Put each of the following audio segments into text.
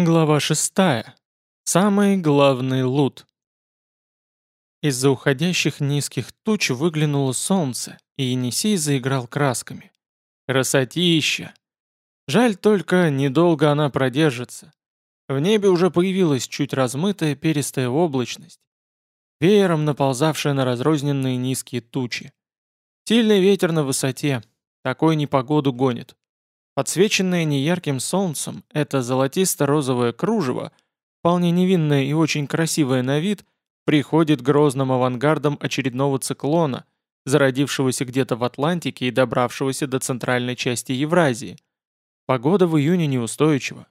Глава шестая. Самый главный лут. Из-за уходящих низких туч выглянуло солнце, и Енисей заиграл красками. Красотища! Жаль только, недолго она продержится. В небе уже появилась чуть размытая перистая облачность, веером наползавшая на разрозненные низкие тучи. Сильный ветер на высоте, такой непогоду гонит. Подсвеченное неярким солнцем, это золотисто-розовое кружево, вполне невинное и очень красивое на вид, приходит грозным авангардом очередного циклона, зародившегося где-то в Атлантике и добравшегося до центральной части Евразии. Погода в июне неустойчива.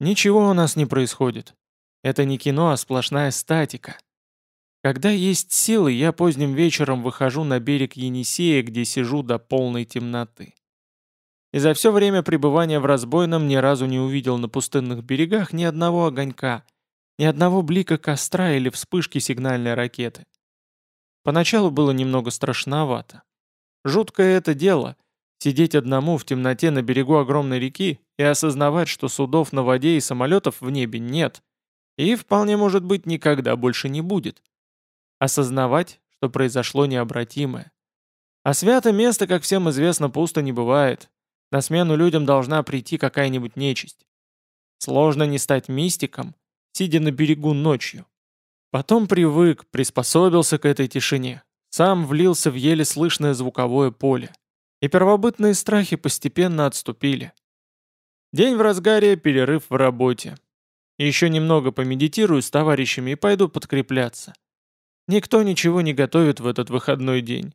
Ничего у нас не происходит. Это не кино, а сплошная статика. Когда есть силы, я поздним вечером выхожу на берег Енисея, где сижу до полной темноты и за все время пребывания в разбойном ни разу не увидел на пустынных берегах ни одного огонька, ни одного блика костра или вспышки сигнальной ракеты. Поначалу было немного страшновато. Жуткое это дело — сидеть одному в темноте на берегу огромной реки и осознавать, что судов на воде и самолетов в небе нет, и, вполне может быть, никогда больше не будет. Осознавать, что произошло необратимое. А свято место, как всем известно, пусто не бывает, на смену людям должна прийти какая-нибудь нечисть. Сложно не стать мистиком, сидя на берегу ночью. Потом привык, приспособился к этой тишине, сам влился в еле слышное звуковое поле. И первобытные страхи постепенно отступили. День в разгаре, перерыв в работе. Еще немного помедитирую с товарищами и пойду подкрепляться. Никто ничего не готовит в этот выходной день.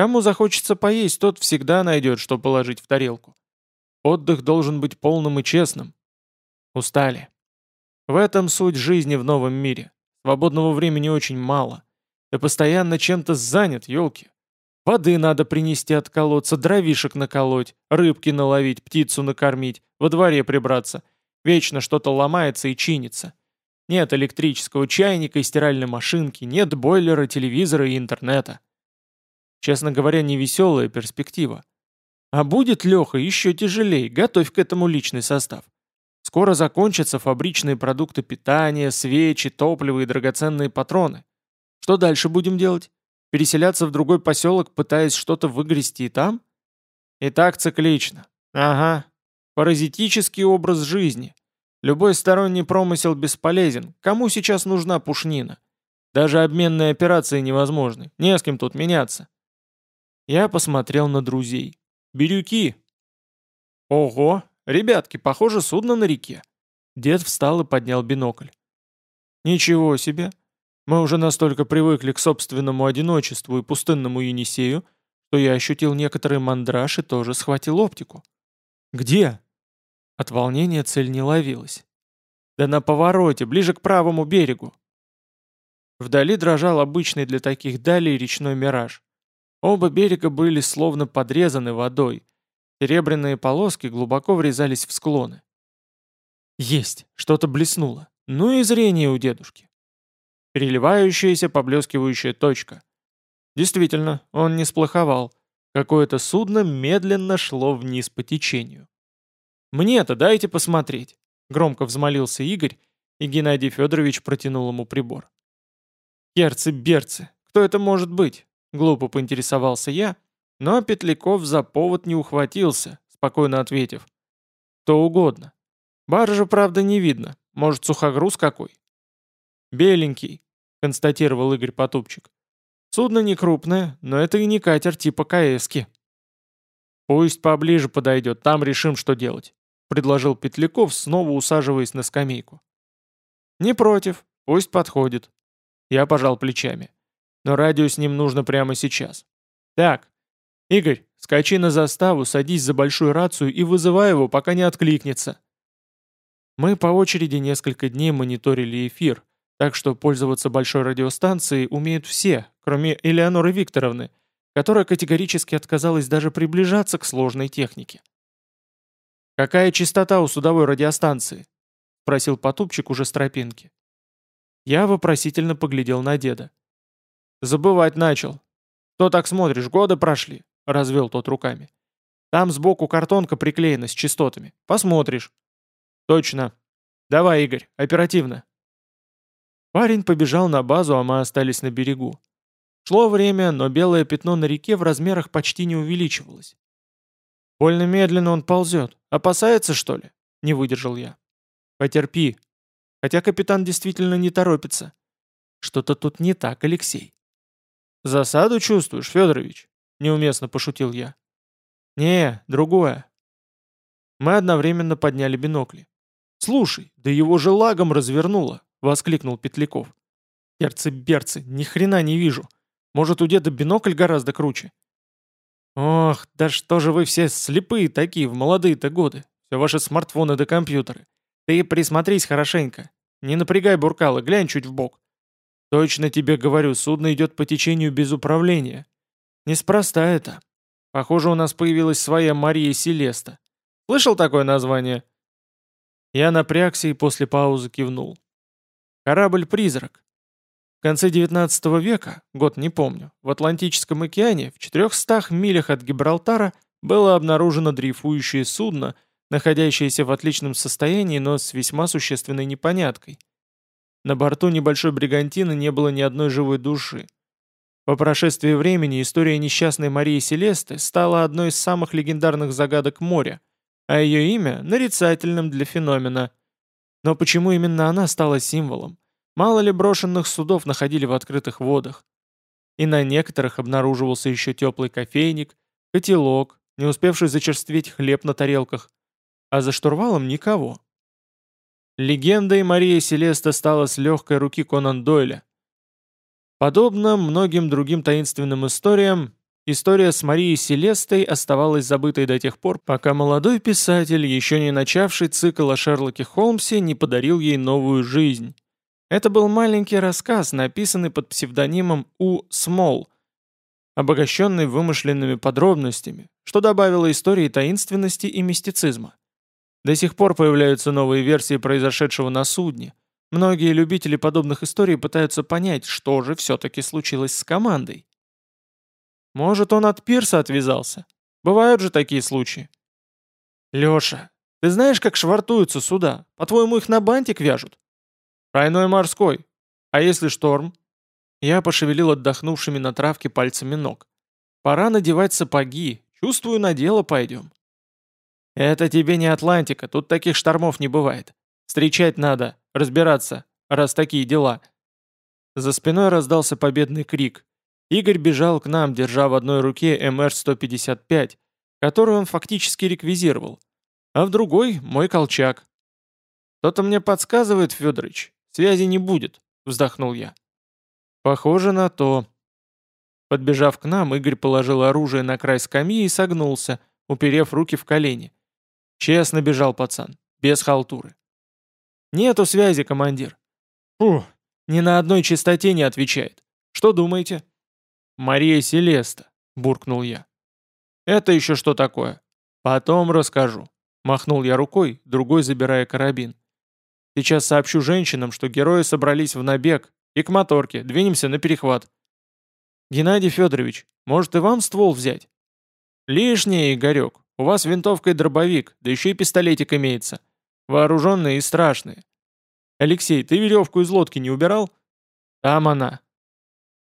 Кому захочется поесть, тот всегда найдет, что положить в тарелку. Отдых должен быть полным и честным. Устали. В этом суть жизни в новом мире. Свободного времени очень мало. Ты постоянно чем-то занят, елки. Воды надо принести от колодца, дровишек наколоть, рыбки наловить, птицу накормить, во дворе прибраться. Вечно что-то ломается и чинится. Нет электрического чайника и стиральной машинки, нет бойлера, телевизора и интернета. Честно говоря, невеселая перспектива. А будет, Леха, еще тяжелее, готовь к этому личный состав. Скоро закончатся фабричные продукты питания, свечи, топливо и драгоценные патроны. Что дальше будем делать? Переселяться в другой поселок, пытаясь что-то выгрести там? И так циклично. Ага. Паразитический образ жизни. Любой сторонний промысел бесполезен. Кому сейчас нужна пушнина? Даже обменные операции невозможны. Не с кем тут меняться. Я посмотрел на друзей. «Бирюки!» «Ого! Ребятки, похоже, судно на реке!» Дед встал и поднял бинокль. «Ничего себе! Мы уже настолько привыкли к собственному одиночеству и пустынному Енисею, что я ощутил некоторый мандраж и тоже схватил оптику. Где?» От волнения цель не ловилась. «Да на повороте, ближе к правому берегу!» Вдали дрожал обычный для таких далей речной мираж. Оба берега были словно подрезаны водой. Серебряные полоски глубоко врезались в склоны. Есть, что-то блеснуло. Ну и зрение у дедушки. Переливающаяся, поблескивающая точка. Действительно, он не сплоховал. Какое-то судно медленно шло вниз по течению. «Мне-то дайте посмотреть», — громко взмолился Игорь, и Геннадий Федорович протянул ему прибор. «Керцы-берцы, кто это может быть? Глупо поинтересовался я, но Петляков за повод не ухватился, спокойно ответив. То угодно. Баржа, правда, не видно. Может, сухогруз какой? Беленький, констатировал Игорь Потупчик. Судно не крупное, но это и не катер типа КСки. Пусть поближе подойдет, там решим, что делать, предложил Петляков, снова усаживаясь на скамейку. Не против, пусть подходит. Я пожал плечами но радио с ним нужно прямо сейчас. Так, Игорь, скачи на заставу, садись за большую рацию и вызывай его, пока не откликнется. Мы по очереди несколько дней мониторили эфир, так что пользоваться большой радиостанцией умеют все, кроме Элеоноры Викторовны, которая категорически отказалась даже приближаться к сложной технике. «Какая частота у судовой радиостанции?» — спросил Потупчик уже с тропинки. Я вопросительно поглядел на деда. Забывать начал. Что так смотришь, годы прошли, развел тот руками. Там сбоку картонка приклеена с частотами. Посмотришь. Точно. Давай, Игорь, оперативно. Парень побежал на базу, а мы остались на берегу. Шло время, но белое пятно на реке в размерах почти не увеличивалось. «Больно медленно он ползет. Опасается, что ли?» — не выдержал я. «Потерпи. Хотя капитан действительно не торопится. Что-то тут не так, Алексей». «Засаду чувствуешь, Федорович?» — неуместно пошутил я. «Не, другое». Мы одновременно подняли бинокли. «Слушай, да его же лагом развернуло!» — воскликнул Петляков. «Перцы-берцы, ни хрена не вижу. Может, у деда бинокль гораздо круче?» «Ох, да что же вы все слепые такие в молодые-то годы. Все ваши смартфоны да компьютеры. Ты присмотрись хорошенько. Не напрягай буркалы, глянь чуть в бок. Точно тебе говорю, судно идет по течению без управления. Неспроста это. Похоже, у нас появилась своя Мария Селеста. Слышал такое название?» Я напрягся и после паузы кивнул. Корабль-призрак. В конце 19 века, год не помню, в Атлантическом океане, в 400 милях от Гибралтара, было обнаружено дрейфующее судно, находящееся в отличном состоянии, но с весьма существенной непоняткой. На борту небольшой бригантины не было ни одной живой души. По прошествии времени история несчастной Марии Селесты стала одной из самых легендарных загадок моря, а ее имя – нарицательным для феномена. Но почему именно она стала символом? Мало ли брошенных судов находили в открытых водах. И на некоторых обнаруживался еще теплый кофейник, котелок, не успевший зачерстветь хлеб на тарелках. А за штурвалом никого. Легендой Мария Селеста стала с легкой руки Конан Дойля. Подобно многим другим таинственным историям, история с Марией Селестой оставалась забытой до тех пор, пока молодой писатель, еще не начавший цикл о Шерлоке Холмсе, не подарил ей новую жизнь. Это был маленький рассказ, написанный под псевдонимом У. Смол, обогащенный вымышленными подробностями, что добавило истории таинственности и мистицизма. До сих пор появляются новые версии произошедшего на судне. Многие любители подобных историй пытаются понять, что же все-таки случилось с командой. Может, он от пирса отвязался? Бывают же такие случаи. Леша, ты знаешь, как швартуются суда? По-твоему, их на бантик вяжут? «Тройной морской. А если шторм?» Я пошевелил отдохнувшими на травке пальцами ног. «Пора надевать сапоги. Чувствую, на дело пойдем». «Это тебе не Атлантика, тут таких штормов не бывает. Встречать надо, разбираться, раз такие дела». За спиной раздался победный крик. Игорь бежал к нам, держа в одной руке МР-155, которую он фактически реквизировал, а в другой — мой колчак. «Кто-то мне подсказывает, Федорович, Связи не будет», — вздохнул я. «Похоже на то». Подбежав к нам, Игорь положил оружие на край скамьи и согнулся, уперев руки в колени. Честно бежал пацан, без халтуры. «Нету связи, командир». «Фу, ни на одной частоте не отвечает. Что думаете?» «Мария Селеста», — буркнул я. «Это еще что такое?» «Потом расскажу», — махнул я рукой, другой забирая карабин. Сейчас сообщу женщинам, что герои собрались в набег, и к моторке, двинемся на перехват. Геннадий Федорович, может и вам ствол взять? Лишнее, Игорек, у вас винтовка и дробовик, да еще и пистолетик имеется. Вооруженные и страшные. Алексей, ты веревку из лодки не убирал? Там она.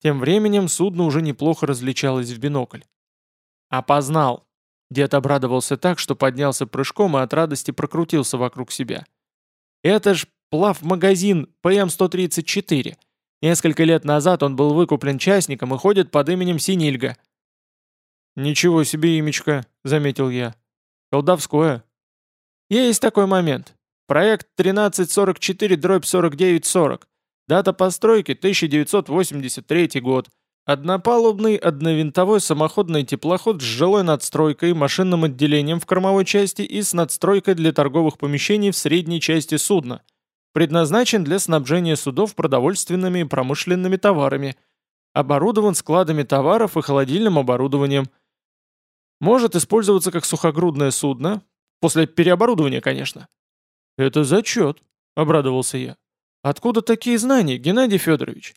Тем временем судно уже неплохо различалось в бинокль. Опознал. Дед обрадовался так, что поднялся прыжком и от радости прокрутился вокруг себя. Это ж плав-магазин ПМ-134. Несколько лет назад он был выкуплен частником и ходит под именем Синильга. «Ничего себе имечко», — заметил я. «Колдовское». «Есть такой момент. Проект 1344-4940. Дата постройки 1983 год. Однопалубный одновинтовой самоходный теплоход с жилой надстройкой, машинным отделением в кормовой части и с надстройкой для торговых помещений в средней части судна. Предназначен для снабжения судов продовольственными и промышленными товарами. Оборудован складами товаров и холодильным оборудованием. Может использоваться как сухогрудное судно. После переоборудования, конечно. «Это зачет», — обрадовался я. «Откуда такие знания, Геннадий Федорович?»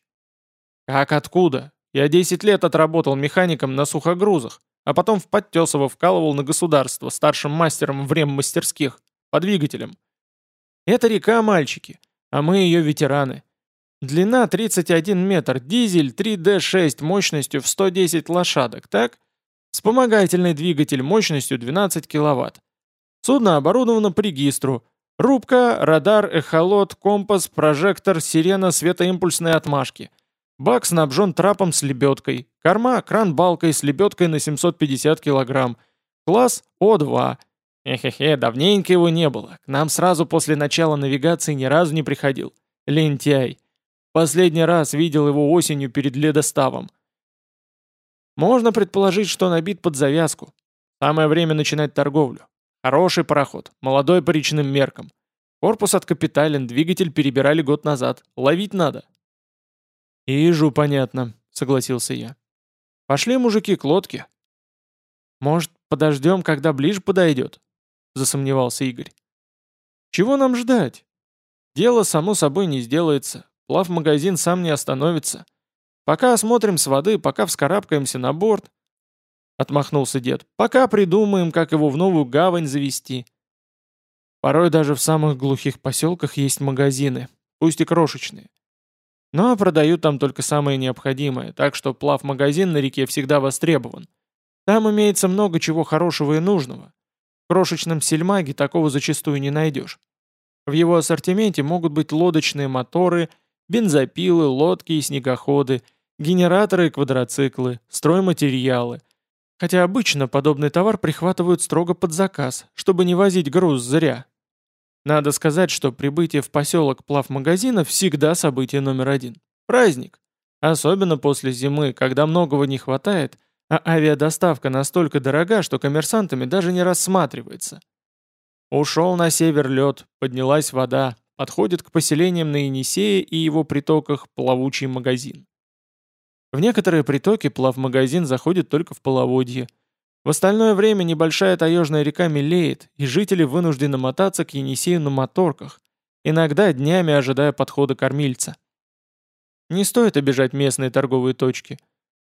«Как откуда? Я 10 лет отработал механиком на сухогрузах, а потом в Подтесово вкалывал на государство старшим мастером в реммастерских, по двигателям. Это река, мальчики, а мы ее ветераны. Длина 31 метр, дизель 3D6 мощностью в 110 лошадок, так? Вспомогательный двигатель мощностью 12 киловатт. Судно оборудовано по регистру. Рубка, радар, эхолот, компас, прожектор, сирена, светоимпульсные отмашки. Бак снабжен трапом с лебедкой. Корма, кран-балкой с лебедкой на 750 килограмм. Класс О2. Эхе-хе, давненько его не было. К нам сразу после начала навигации ни разу не приходил. Лентяй. Последний раз видел его осенью перед ледоставом. Можно предположить, что набит под завязку. Самое время начинать торговлю. Хороший пароход, молодой по речным меркам. Корпус откапитален, двигатель перебирали год назад. Ловить надо. «Ижу, понятно», — согласился я. «Пошли, мужики, к лодке». «Может, подождем, когда ближе подойдет?» — засомневался Игорь. «Чего нам ждать? Дело само собой не сделается. Плав-магазин сам не остановится. Пока осмотрим с воды, пока вскарабкаемся на борт. Отмахнулся дед. Пока придумаем, как его в новую гавань завести. Порой даже в самых глухих поселках есть магазины, пусть и крошечные. Но продают там только самое необходимое, так что плав-магазин на реке всегда востребован. Там имеется много чего хорошего и нужного. В крошечном сельмаге такого зачастую не найдешь. В его ассортименте могут быть лодочные моторы – бензопилы, лодки и снегоходы, генераторы и квадроциклы, стройматериалы. Хотя обычно подобный товар прихватывают строго под заказ, чтобы не возить груз зря. Надо сказать, что прибытие в поселок плавмагазина всегда событие номер один. Праздник. Особенно после зимы, когда многого не хватает, а авиадоставка настолько дорога, что коммерсантами даже не рассматривается. Ушел на север лед, поднялась вода, подходит к поселениям на Енисее и его притоках плавучий магазин. В некоторые притоки плавмагазин заходит только в половодье. В остальное время небольшая таежная река мелеет, и жители вынуждены мотаться к Енисею на моторках, иногда днями ожидая подхода кормильца. Не стоит обижать местные торговые точки.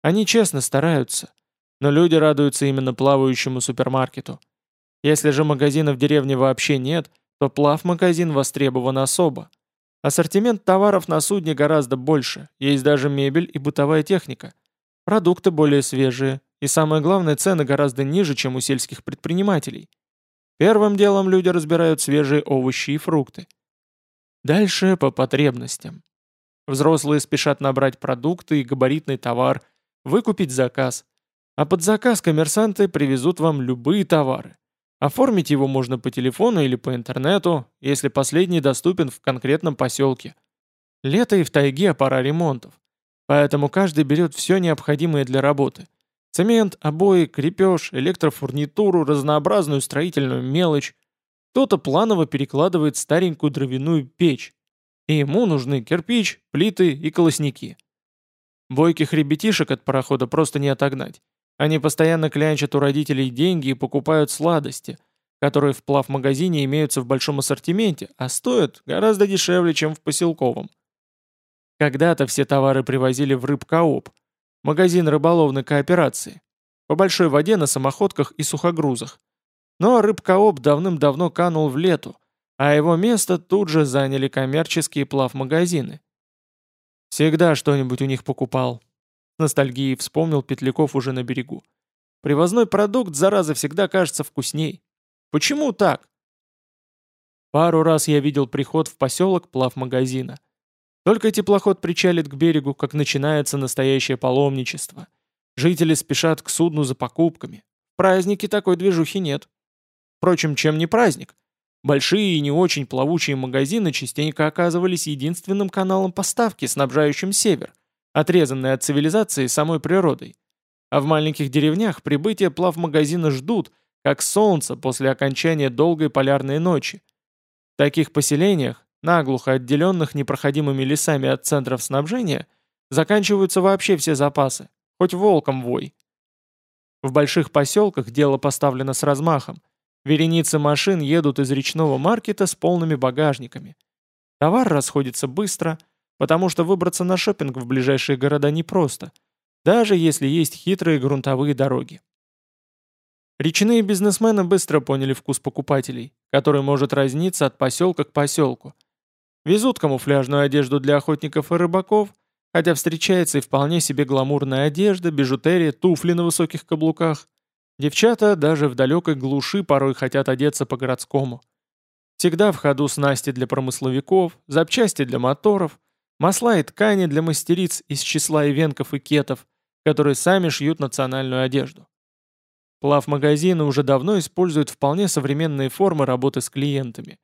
Они честно стараются, но люди радуются именно плавающему супермаркету. Если же магазина в деревне вообще нет – то плав-магазин востребован особо. Ассортимент товаров на судне гораздо больше, есть даже мебель и бытовая техника. Продукты более свежие, и самое главное, цены гораздо ниже, чем у сельских предпринимателей. Первым делом люди разбирают свежие овощи и фрукты. Дальше по потребностям. Взрослые спешат набрать продукты и габаритный товар, выкупить заказ. А под заказ коммерсанты привезут вам любые товары. Оформить его можно по телефону или по интернету, если последний доступен в конкретном поселке. Лето и в тайге пора ремонтов. Поэтому каждый берет все необходимое для работы. Цемент, обои, крепеж, электрофурнитуру, разнообразную строительную мелочь. Кто-то планово перекладывает старенькую дровяную печь. И ему нужны кирпич, плиты и колосники. Бойких ребятишек от парохода просто не отогнать. Они постоянно клянчат у родителей деньги и покупают сладости, которые в плав-магазине имеются в большом ассортименте, а стоят гораздо дешевле, чем в поселковом. Когда-то все товары привозили в рыбкооп, магазин рыболовной кооперации, по большой воде на самоходках и сухогрузах. Но рыбкооп давным-давно канул в лету, а его место тут же заняли коммерческие плав-магазины. Всегда что-нибудь у них покупал, ностальгией вспомнил Петляков уже на берегу. Привозной продукт, зараза, всегда кажется вкусней. Почему так? Пару раз я видел приход в поселок плавмагазина. Только теплоход причалит к берегу, как начинается настоящее паломничество. Жители спешат к судну за покупками. В празднике такой движухи нет. Впрочем, чем не праздник? Большие и не очень плавучие магазины частенько оказывались единственным каналом поставки, снабжающим север отрезанные от цивилизации самой природой. А в маленьких деревнях прибытие плавмагазина ждут, как солнце после окончания долгой полярной ночи. В таких поселениях, наглухо отделенных непроходимыми лесами от центров снабжения, заканчиваются вообще все запасы, хоть волком вой. В больших поселках дело поставлено с размахом. Вереницы машин едут из речного маркета с полными багажниками. Товар расходится быстро – потому что выбраться на шопинг в ближайшие города непросто, даже если есть хитрые грунтовые дороги. Речные бизнесмены быстро поняли вкус покупателей, который может разниться от поселка к поселку. Везут камуфляжную одежду для охотников и рыбаков, хотя встречается и вполне себе гламурная одежда, бижутерия, туфли на высоких каблуках. Девчата даже в далекой глуши порой хотят одеться по-городскому. Всегда в ходу снасти для промысловиков, запчасти для моторов, масла и ткани для мастериц из числа ивенков и кетов, которые сами шьют национальную одежду. Плав-магазины уже давно используют вполне современные формы работы с клиентами.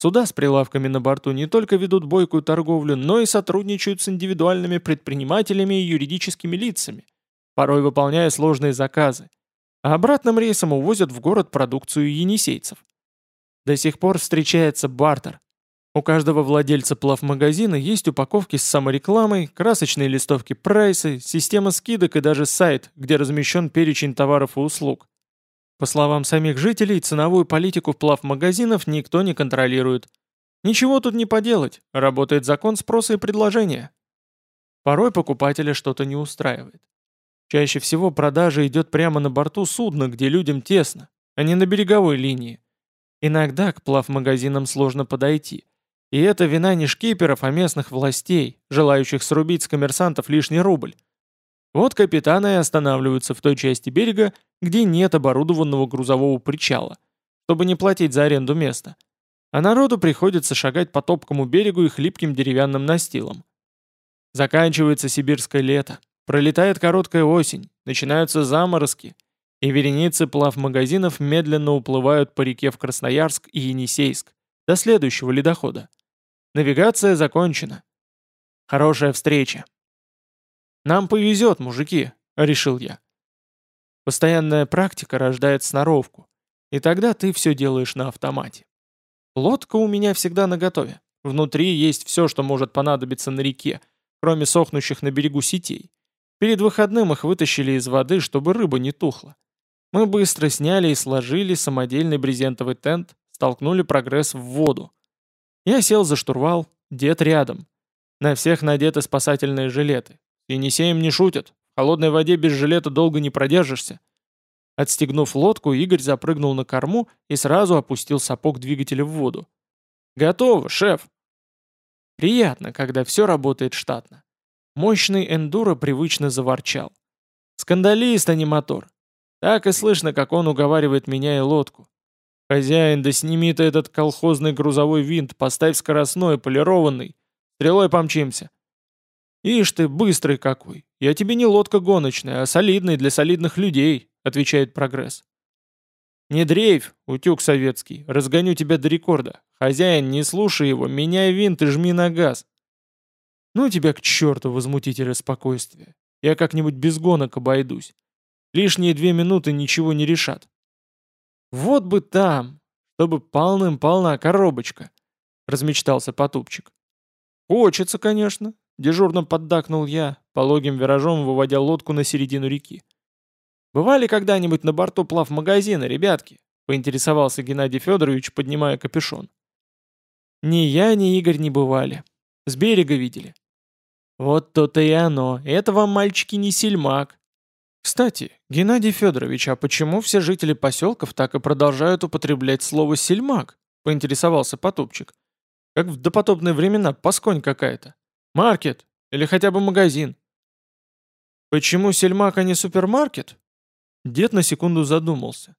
Суда с прилавками на борту не только ведут бойкую торговлю, но и сотрудничают с индивидуальными предпринимателями и юридическими лицами, порой выполняя сложные заказы. А обратным рейсом увозят в город продукцию енисейцев. До сих пор встречается бартер. У каждого владельца плавмагазина есть упаковки с саморекламой, красочные листовки прайсы, система скидок и даже сайт, где размещен перечень товаров и услуг. По словам самих жителей, ценовую политику плавмагазинов никто не контролирует. Ничего тут не поделать, работает закон спроса и предложения. Порой покупателя что-то не устраивает. Чаще всего продажа идет прямо на борту судна, где людям тесно, а не на береговой линии. Иногда к плавмагазинам сложно подойти. И это вина не шкиперов, а местных властей, желающих срубить с коммерсантов лишний рубль. Вот капитаны и останавливаются в той части берега, где нет оборудованного грузового причала, чтобы не платить за аренду места. А народу приходится шагать по топкому берегу и хлипким деревянным настилам. Заканчивается сибирское лето, пролетает короткая осень, начинаются заморозки, и вереницы плав-магазинов медленно уплывают по реке в Красноярск и Енисейск до следующего ледохода. Навигация закончена. Хорошая встреча. «Нам повезет, мужики», — решил я. Постоянная практика рождает сноровку, и тогда ты все делаешь на автомате. Лодка у меня всегда наготове. Внутри есть все, что может понадобиться на реке, кроме сохнущих на берегу сетей. Перед выходным их вытащили из воды, чтобы рыба не тухла. Мы быстро сняли и сложили самодельный брезентовый тент, столкнули прогресс в воду. Я сел за штурвал, дед рядом. На всех надеты спасательные жилеты. Енисеем не шутят. В холодной воде без жилета долго не продержишься. Отстегнув лодку, Игорь запрыгнул на корму и сразу опустил сапог двигателя в воду. «Готово, шеф!» Приятно, когда все работает штатно. Мощный эндуро привычно заворчал. «Скандалист, а не мотор!» Так и слышно, как он уговаривает меня и лодку. «Хозяин, да сними ты этот колхозный грузовой винт, поставь скоростной, полированный. Стрелой помчимся». «Ишь ты, быстрый какой! Я тебе не лодка гоночная, а солидный для солидных людей», — отвечает прогресс. «Не дрейф, утюг советский, разгоню тебя до рекорда. Хозяин, не слушай его, меняй винт и жми на газ». «Ну тебя к черту, возмутителя спокойствия. Я как-нибудь без гонок обойдусь. Лишние две минуты ничего не решат». «Вот бы там, чтобы полным-полна коробочка», — размечтался Потупчик. «Хочется, конечно», — дежурно поддакнул я, пологим виражом выводя лодку на середину реки. «Бывали когда-нибудь на борту плавмагазина, ребятки?» — поинтересовался Геннадий Федорович, поднимая капюшон. «Ни я, ни Игорь не бывали. С берега видели». «Вот то-то и оно. Это вам, мальчики, не сельмак. Кстати, Геннадий Федорович, а почему все жители поселков так и продолжают употреблять слово «сельмак»? Поинтересовался Потупчик. Как в допотопные времена, пасконь какая-то. Маркет или хотя бы магазин. Почему сельмак, а не супермаркет? Дед на секунду задумался.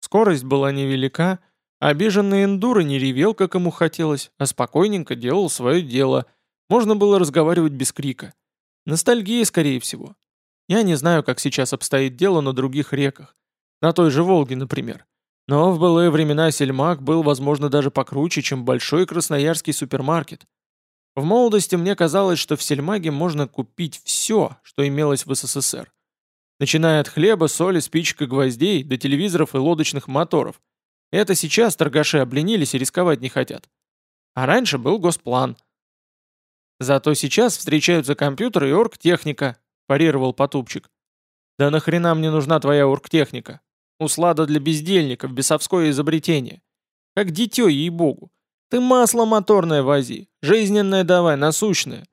Скорость была невелика, обиженный эндуро не ревел, как ему хотелось, а спокойненько делал свое дело. Можно было разговаривать без крика. Ностальгия, скорее всего. Я не знаю, как сейчас обстоит дело на других реках. На той же Волге, например. Но в былые времена Сельмак был, возможно, даже покруче, чем большой красноярский супермаркет. В молодости мне казалось, что в Сельмаге можно купить все, что имелось в СССР. Начиная от хлеба, соли, спичек и гвоздей, до телевизоров и лодочных моторов. Это сейчас торгаши обленились и рисковать не хотят. А раньше был госплан. Зато сейчас встречаются компьютеры и оргтехника, парировал Потупчик. «Да нахрена мне нужна твоя оргтехника? Услада для бездельников, бесовское изобретение. Как дитё, ей-богу. Ты масло моторное вози, жизненное давай, насущное.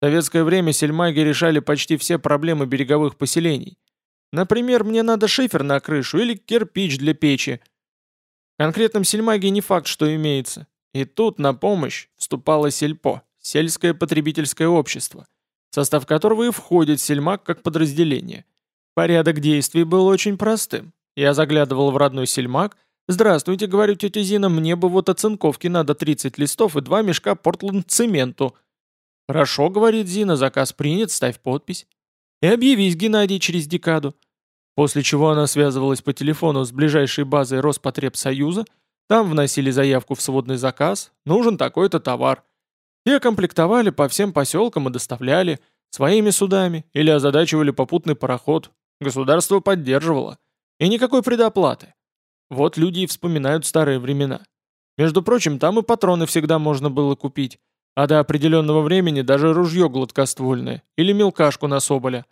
В советское время сельмаги решали почти все проблемы береговых поселений. Например, мне надо шифер на крышу или кирпич для печи. В конкретном сельмаге не факт, что имеется. И тут на помощь вступало сельпо, сельское потребительское общество, в состав которого и входит сельмаг как подразделение. Порядок действий был очень простым. Я заглядывал в родной сельмаг. «Здравствуйте», — говорю тетя Зина, «мне бы вот оцинковки надо 30 листов и два мешка Портленд-цементу». «Хорошо», — говорит Зина, «заказ принят, ставь подпись». «И объявись, Геннадий, через декаду». После чего она связывалась по телефону с ближайшей базой Роспотребсоюза, там вносили заявку в сводный заказ, нужен такой-то товар. Те комплектовали по всем поселкам и доставляли, своими судами или озадачивали попутный пароход. Государство поддерживало. И никакой предоплаты. Вот люди и вспоминают старые времена. Между прочим, там и патроны всегда можно было купить, а до определенного времени даже ружье гладкоствольное или мелкашку на соболя.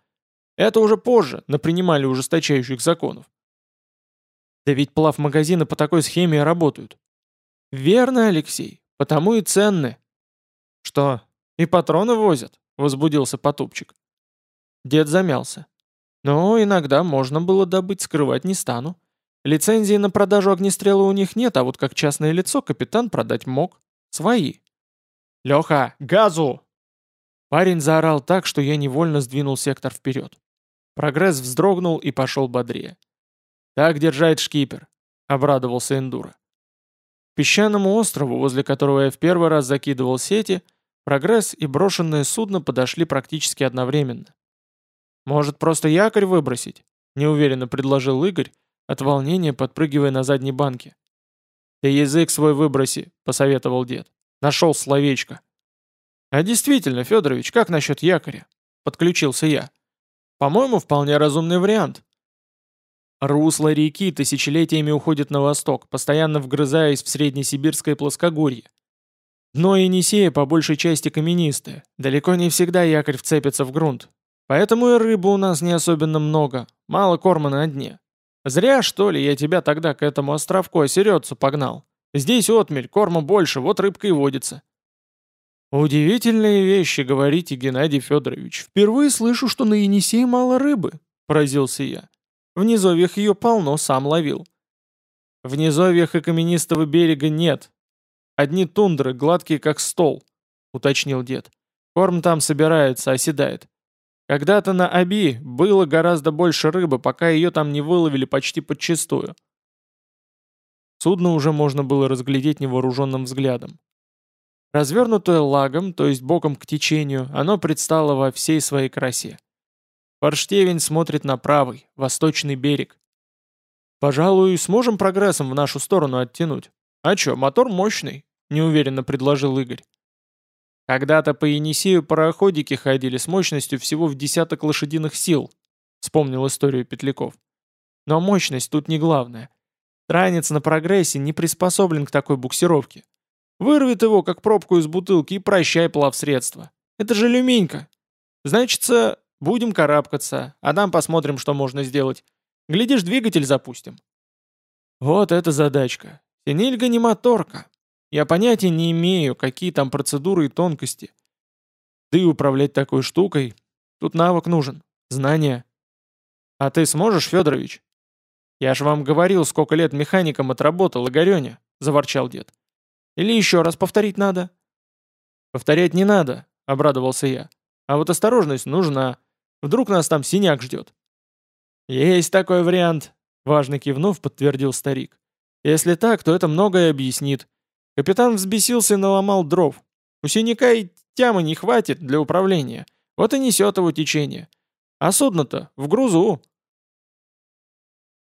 Это уже позже, напринимали ужесточающих законов. Да ведь плав-магазины по такой схеме работают. Верно, Алексей, потому и ценны. Что, и патроны возят? Возбудился Потупчик. Дед замялся. Но иногда можно было добыть, скрывать не стану. Лицензии на продажу огнестрела у них нет, а вот как частное лицо капитан продать мог. Свои. «Леха, газу!» Парень заорал так, что я невольно сдвинул сектор вперед. Прогресс вздрогнул и пошел бодрее. «Так держать шкипер», — обрадовался Эндура. К песчаному острову, возле которого я в первый раз закидывал сети, прогресс и брошенное судно подошли практически одновременно. «Может, просто якорь выбросить?» — неуверенно предложил Игорь, от волнения подпрыгивая на задней банке. «Ты язык свой выброси», — посоветовал дед. «Нашел словечко». «А действительно, Федорович, как насчет якоря?» — подключился я. «По-моему, вполне разумный вариант. Русло реки тысячелетиями уходит на восток, постоянно вгрызаясь в среднесибирское плоскогорье. Дно Енисея по большей части каменистое, далеко не всегда якорь вцепится в грунт. Поэтому и рыбы у нас не особенно много, мало корма на дне. Зря, что ли, я тебя тогда к этому островку осерется погнал. Здесь отмель, корма больше, вот рыбка и водится. Удивительные вещи, говорите, Геннадий Федорович. Впервые слышу, что на Енисее мало рыбы, поразился я. В низовьях ее полно, сам ловил. В низовьях и каменистого берега нет. Одни тундры, гладкие как стол, уточнил дед. Корм там собирается, оседает. Когда-то на Аби было гораздо больше рыбы, пока ее там не выловили почти подчистую. Судно уже можно было разглядеть невооруженным взглядом. Развернутое лагом, то есть боком к течению, оно предстало во всей своей красе. Форштевень смотрит на правый, восточный берег. Пожалуй, сможем прогрессом в нашу сторону оттянуть. А чё, мотор мощный, неуверенно предложил Игорь. Когда-то по Енисею пароходики ходили с мощностью всего в десяток лошадиных сил, вспомнил историю Петляков. Но мощность тут не главное. Транец на прогрессе не приспособлен к такой буксировке. Вырвет его, как пробку из бутылки, и прощай плавсредство. Это же люминька. Значится, Будем карабкаться, а там посмотрим, что можно сделать. Глядишь, двигатель запустим. Вот это задачка. Синильга не моторка. Я понятия не имею, какие там процедуры и тонкости. Да и управлять такой штукой. Тут навык нужен. Знания. А ты сможешь, Федорович? Я же вам говорил, сколько лет механиком отработал, Игореня, заворчал дед. Или еще раз повторить надо? Повторять не надо, обрадовался я. А вот осторожность нужна. Вдруг нас там синяк ждет». «Есть такой вариант», — важно кивнув, подтвердил старик. «Если так, то это многое объяснит. Капитан взбесился и наломал дров. У синяка и тямы не хватит для управления. Вот и несет его течение. А судно-то в грузу».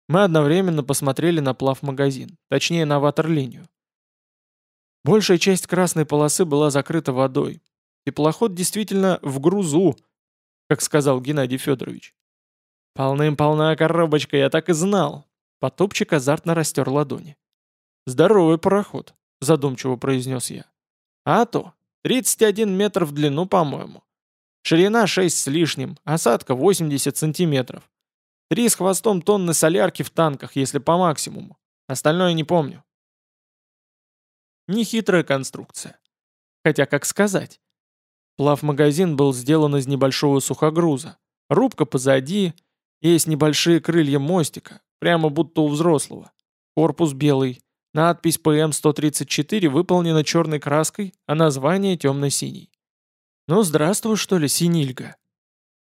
Мы одновременно посмотрели на плав-магазин, точнее на ватерлинию. Большая часть красной полосы была закрыта водой. Теплоход действительно в грузу, как сказал Геннадий Федорович. «Полным-полна коробочка, я так и знал!» Потупчик азартно растер ладони. «Здоровый пароход», — задумчиво произнес я. «А то, 31 метр в длину, по-моему. Ширина 6 с лишним, осадка 80 сантиметров. Три с хвостом тонны солярки в танках, если по максимуму. Остальное не помню». Нехитрая конструкция. Хотя, как сказать, Плав-магазин был сделан из небольшого сухогруза. Рубка позади, Есть небольшие крылья мостика, прямо будто у взрослого. Корпус белый. Надпись ПМ-134 выполнена черной краской, а название темно-синий. Ну, здравствуй, что ли, синильга.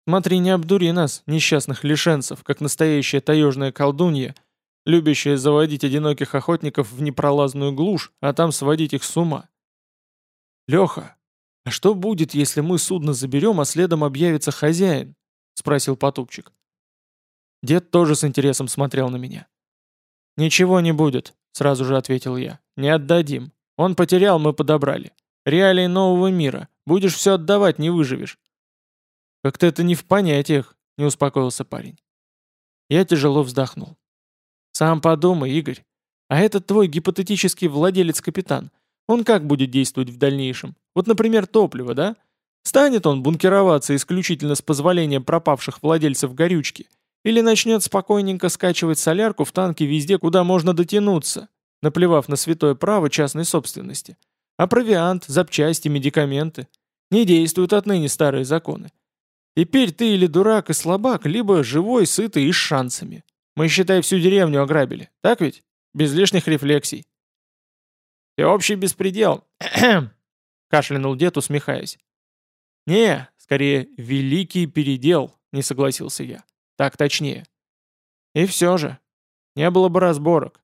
Смотри, не обдури нас, несчастных лишенцев, как настоящая таежная колдунья, любящая заводить одиноких охотников в непролазную глушь, а там сводить их с ума. Леха, а что будет, если мы судно заберем, а следом объявится хозяин? Спросил Потупчик. Дед тоже с интересом смотрел на меня. «Ничего не будет», — сразу же ответил я. «Не отдадим. Он потерял, мы подобрали. Реалии нового мира. Будешь все отдавать, не выживешь». «Как-то это не в понятиях», — не успокоился парень. Я тяжело вздохнул. «Сам подумай, Игорь. А этот твой гипотетический владелец-капитан, он как будет действовать в дальнейшем? Вот, например, топливо, да? Станет он бункероваться исключительно с позволения пропавших владельцев горючки? Или начнет спокойненько скачивать солярку в танке везде, куда можно дотянуться, наплевав на святое право частной собственности? А провиант, запчасти, медикаменты? Не действуют отныне старые законы. Теперь ты или дурак и слабак, либо живой, сытый и с шансами. Мы, считай, всю деревню ограбили. Так ведь? Без лишних рефлексий. «Всеобщий беспредел!» — кашлянул дед, усмехаясь. «Не, скорее, великий передел», — не согласился я. «Так точнее». «И все же. Не было бы разборок».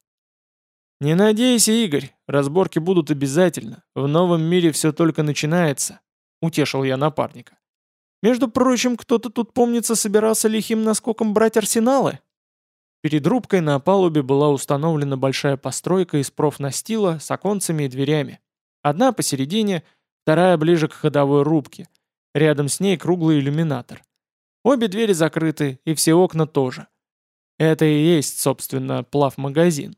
«Не надейся, Игорь, разборки будут обязательно. В новом мире все только начинается», — утешил я напарника. Между прочим, кто-то тут, помнится, собирался лихим наскоком брать арсеналы. Перед рубкой на палубе была установлена большая постройка из профнастила с оконцами и дверями. Одна посередине, вторая ближе к ходовой рубке. Рядом с ней круглый иллюминатор. Обе двери закрыты, и все окна тоже. Это и есть, собственно, плав-магазин.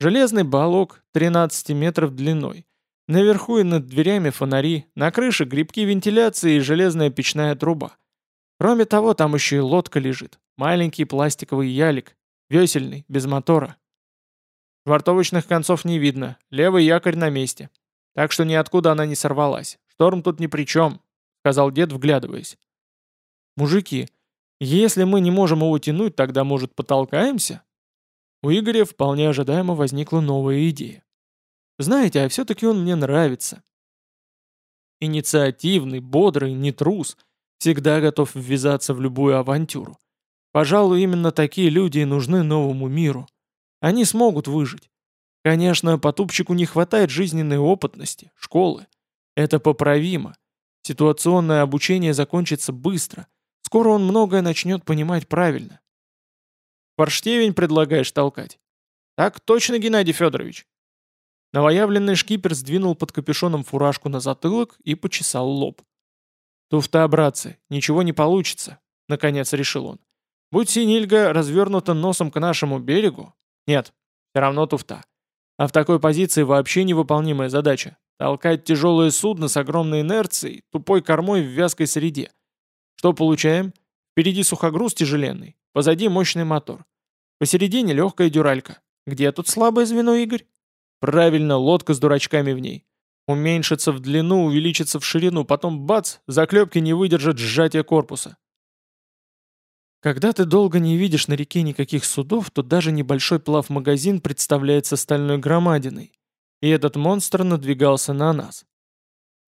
Железный балок 13 метров длиной, Наверху и над дверями фонари, на крыше грибки вентиляции и железная печная труба. Кроме того, там еще и лодка лежит. Маленький пластиковый ялик, весельный, без мотора. Швартовочных концов не видно, левый якорь на месте. Так что ниоткуда она не сорвалась. Шторм тут ни при чем, сказал дед, вглядываясь. Мужики, если мы не можем его тянуть, тогда, может, потолкаемся? У Игоря вполне ожидаемо возникла новая идея. Знаете, а все-таки он мне нравится. Инициативный, бодрый, не трус, всегда готов ввязаться в любую авантюру. Пожалуй, именно такие люди и нужны новому миру. Они смогут выжить. Конечно, потупчику не хватает жизненной опытности, школы. Это поправимо. Ситуационное обучение закончится быстро. Скоро он многое начнет понимать правильно. Форштевень предлагаешь толкать? Так точно, Геннадий Федорович. Новоявленный шкипер сдвинул под капюшоном фуражку на затылок и почесал лоб. «Туфта, братцы, ничего не получится», — наконец решил он. «Будь Синильга развернута носом к нашему берегу...» «Нет, все равно туфта. А в такой позиции вообще невыполнимая задача. Толкать тяжелое судно с огромной инерцией, тупой кормой в вязкой среде. Что получаем? Впереди сухогруз тяжеленный, позади мощный мотор. Посередине легкая дюралька. Где тут слабое звено, Игорь? Правильно, лодка с дурачками в ней. Уменьшится в длину, увеличится в ширину, потом бац, заклепки не выдержат сжатия корпуса. Когда ты долго не видишь на реке никаких судов, то даже небольшой плав-магазин представляется стальной громадиной. И этот монстр надвигался на нас.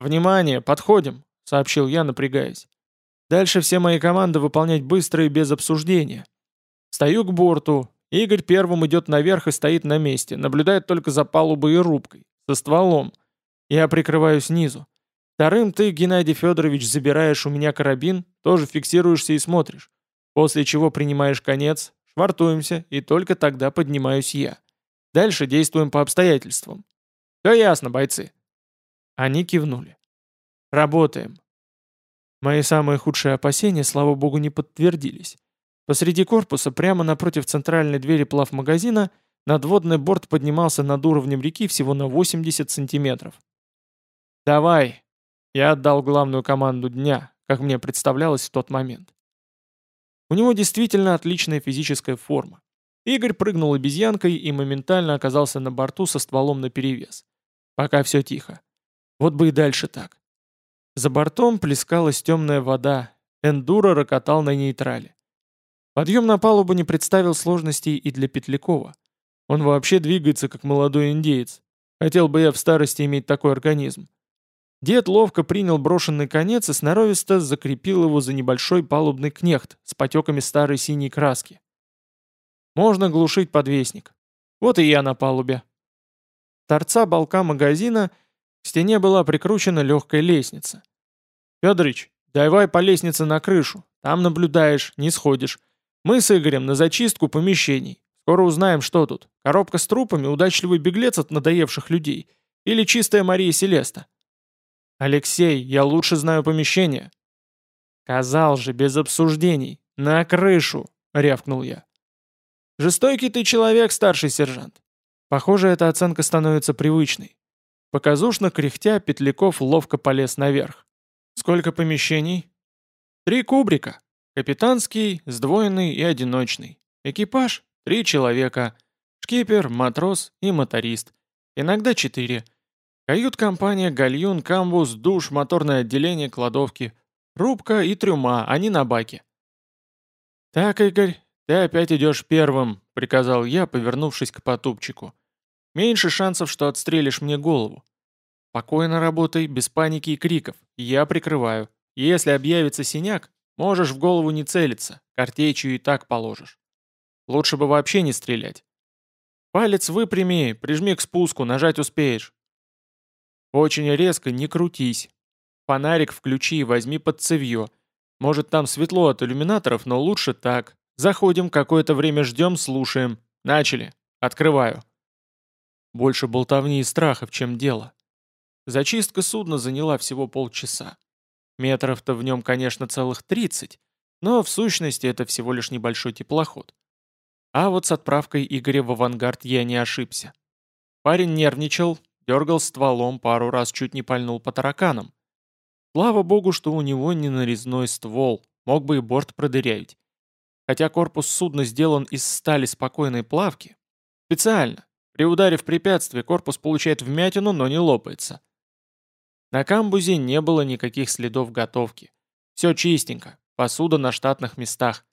«Внимание, подходим!» — сообщил я, напрягаясь. «Дальше все мои команды выполнять быстро и без обсуждения. Стою к борту, Игорь первым идет наверх и стоит на месте, наблюдает только за палубой и рубкой, со стволом. Я прикрываю снизу. Вторым ты, Геннадий Федорович, забираешь у меня карабин, тоже фиксируешься и смотришь. После чего принимаешь конец, швартуемся, и только тогда поднимаюсь я. Дальше действуем по обстоятельствам. Все ясно, бойцы. Они кивнули. Работаем. Мои самые худшие опасения, слава богу, не подтвердились. Посреди корпуса, прямо напротив центральной двери плавмагазина, надводный борт поднимался над уровнем реки всего на 80 сантиметров. «Давай!» Я отдал главную команду дня, как мне представлялось в тот момент. У него действительно отличная физическая форма. Игорь прыгнул обезьянкой и моментально оказался на борту со стволом наперевес. Пока все тихо. Вот бы и дальше так. За бортом плескалась темная вода, эндуро рокотал на нейтрале. Подъем на палубу не представил сложностей и для Петлякова. Он вообще двигается, как молодой индеец. Хотел бы я в старости иметь такой организм. Дед ловко принял брошенный конец и сноровисто закрепил его за небольшой палубный кнехт с потеками старой синей краски. Можно глушить подвесник. Вот и я на палубе. Торца балка магазина к стене была прикручена легкая лестница. «Федорыч, давай по лестнице на крышу. Там наблюдаешь, не сходишь. Мы с Игорем на зачистку помещений. Скоро узнаем, что тут. Коробка с трупами, удачливый беглец от надоевших людей. Или чистая Мария Селеста. Алексей, я лучше знаю помещение. Казал же, без обсуждений. На крышу, рявкнул я. Жестокий ты человек, старший сержант. Похоже, эта оценка становится привычной. Показушно кряхтя, Петляков ловко полез наверх. Сколько помещений? Три кубрика. Капитанский, сдвоенный и одиночный. Экипаж — три человека. Шкипер, матрос и моторист. Иногда четыре. Кают-компания, гальюн, камбуз, душ, моторное отделение, кладовки. Рубка и трюма, они на баке. «Так, Игорь, ты опять идешь первым», — приказал я, повернувшись к потупчику. «Меньше шансов, что отстрелишь мне голову. Спокойно работай, без паники и криков. Я прикрываю. Если объявится синяк, Можешь в голову не целиться, картечью и так положишь. Лучше бы вообще не стрелять. Палец выпрями, прижми к спуску, нажать успеешь. Очень резко не крутись. Фонарик включи и возьми под цевье. Может там светло от иллюминаторов, но лучше так. Заходим, какое-то время ждем, слушаем. Начали. Открываю. Больше болтовни и страхов, чем дело. Зачистка судна заняла всего полчаса. Метров-то в нем, конечно, целых 30, но в сущности это всего лишь небольшой теплоход. А вот с отправкой Игоря в авангард я не ошибся. Парень нервничал, дергал стволом, пару раз чуть не пальнул по тараканам. Слава богу, что у него не нарезной ствол, мог бы и борт продырявить. Хотя корпус судна сделан из стали спокойной плавки. Специально. При ударе в препятствие корпус получает вмятину, но не лопается. На камбузе не было никаких следов готовки. Все чистенько, посуда на штатных местах.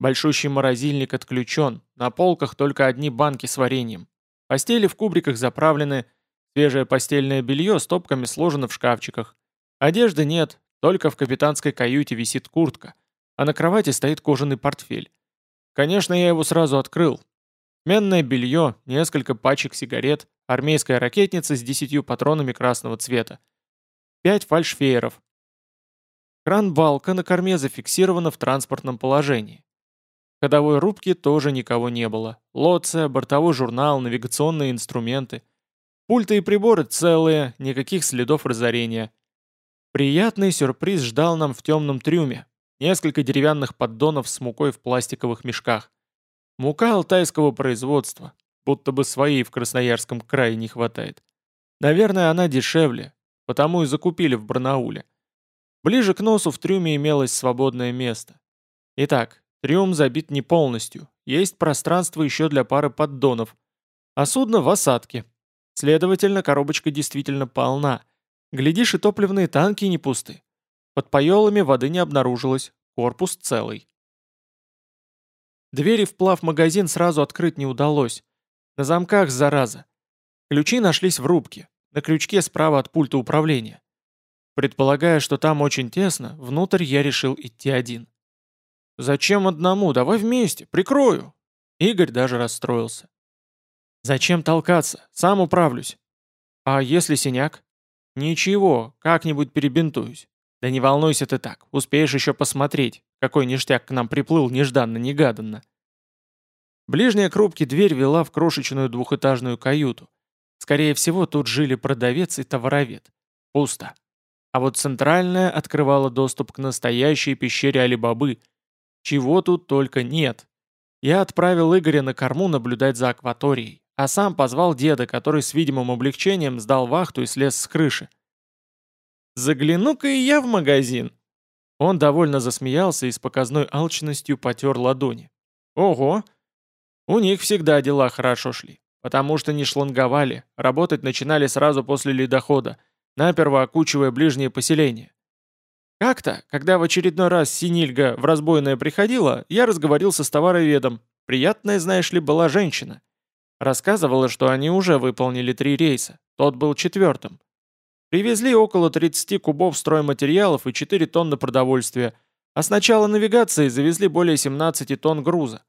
Большущий морозильник отключен, на полках только одни банки с вареньем. Постели в кубриках заправлены, свежее постельное белье стопками сложено в шкафчиках. Одежды нет, только в капитанской каюте висит куртка, а на кровати стоит кожаный портфель. Конечно, я его сразу открыл. Менное белье, несколько пачек сигарет, армейская ракетница с десятью патронами красного цвета. Пять фальшфееров. Кран-балка на корме зафиксирована в транспортном положении. В ходовой рубке тоже никого не было. Лоция, бортовой журнал, навигационные инструменты. Пульты и приборы целые, никаких следов разорения. Приятный сюрприз ждал нам в темном трюме. Несколько деревянных поддонов с мукой в пластиковых мешках. Мука алтайского производства, будто бы своей в Красноярском крае не хватает. Наверное, она дешевле, потому и закупили в Барнауле. Ближе к носу в трюме имелось свободное место. Итак, трюм забит не полностью, есть пространство еще для пары поддонов, а судно в осадке. Следовательно, коробочка действительно полна. Глядишь, и топливные танки не пусты. Под поелами воды не обнаружилось, корпус целый. Двери в плав-магазин сразу открыть не удалось. На замках, зараза. Ключи нашлись в рубке на крючке справа от пульта управления. Предполагая, что там очень тесно, внутрь я решил идти один. «Зачем одному? Давай вместе, прикрою!» Игорь даже расстроился. «Зачем толкаться? Сам управлюсь». «А если синяк?» «Ничего, как-нибудь перебинтуюсь». «Да не волнуйся ты так, успеешь еще посмотреть, какой ништяк к нам приплыл нежданно-негаданно». Ближняя к рубке дверь вела в крошечную двухэтажную каюту, Скорее всего, тут жили продавец и товаровед. Пусто. А вот центральная открывала доступ к настоящей пещере Алибабы. Чего тут только нет. Я отправил Игоря на корму наблюдать за акваторией, а сам позвал деда, который с видимым облегчением сдал вахту и слез с крыши. «Загляну-ка и я в магазин!» Он довольно засмеялся и с показной алчностью потер ладони. «Ого! У них всегда дела хорошо шли. Потому что не шланговали, работать начинали сразу после ледохода, наперво окучивая ближние поселения. Как-то, когда в очередной раз Синильга в разбойное приходила, я разговорился с товароведом. Приятная, знаешь ли, была женщина. Рассказывала, что они уже выполнили три рейса, тот был четвертым. Привезли около 30 кубов стройматериалов и 4 тонны продовольствия, а с начала навигации завезли более 17 тонн груза.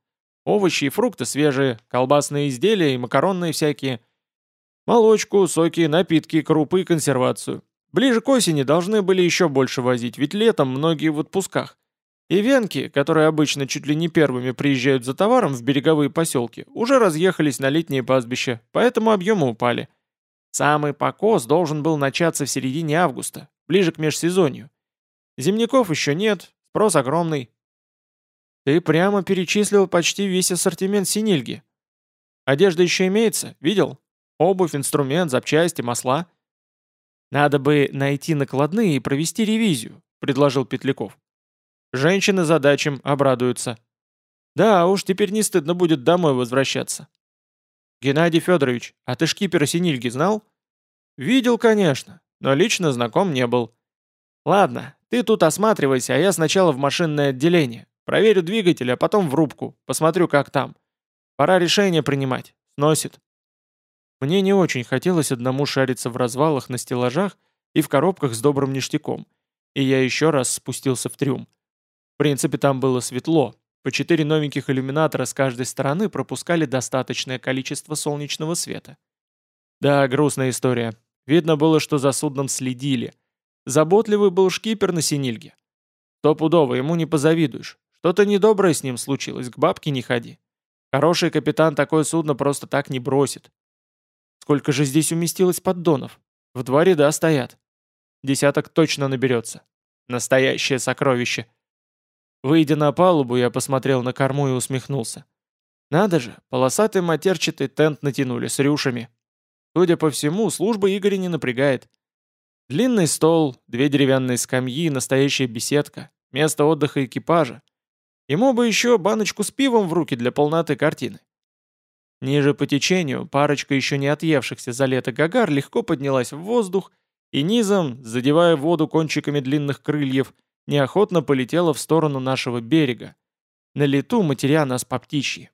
Овощи и фрукты свежие, колбасные изделия и макаронные всякие. Молочку, соки, напитки, крупы и консервацию. Ближе к осени должны были еще больше возить, ведь летом многие в отпусках. И венки, которые обычно чуть ли не первыми приезжают за товаром в береговые поселки, уже разъехались на летние пастбища, поэтому объемы упали. Самый покос должен был начаться в середине августа, ближе к межсезонью. Земняков еще нет, спрос огромный, ты прямо перечислил почти весь ассортимент синильги. Одежда еще имеется, видел? Обувь, инструмент, запчасти, масла. Надо бы найти накладные и провести ревизию, предложил Петляков. Женщины задачам обрадуются. Да, уж теперь не стыдно будет домой возвращаться. Геннадий Федорович, а ты шкипера Синильги знал? Видел, конечно, но лично знаком не был. Ладно, ты тут осматривайся, а я сначала в машинное отделение. Проверю двигатель, а потом в рубку. Посмотрю, как там. Пора решение принимать. Сносит. Мне не очень хотелось одному шариться в развалах на стеллажах и в коробках с добрым ништяком. И я еще раз спустился в трюм. В принципе, там было светло. По четыре новеньких иллюминатора с каждой стороны пропускали достаточное количество солнечного света. Да, грустная история. Видно было, что за судном следили. Заботливый был шкипер на синильге. Стопудово, ему не позавидуешь. Что-то недоброе с ним случилось, к бабке не ходи. Хороший капитан такое судно просто так не бросит. Сколько же здесь уместилось поддонов? В два ряда стоят. Десяток точно наберется. Настоящее сокровище. Выйдя на палубу, я посмотрел на корму и усмехнулся. Надо же, полосатый матерчатый тент натянули с рюшами. Судя по всему, служба Игоря не напрягает. Длинный стол, две деревянные скамьи, настоящая беседка, место отдыха экипажа. Ему бы еще баночку с пивом в руки для полноты картины. Ниже по течению парочка еще не отъевшихся за лето гагар легко поднялась в воздух и низом, задевая воду кончиками длинных крыльев, неохотно полетела в сторону нашего берега, на лету матеря нас по птичьи.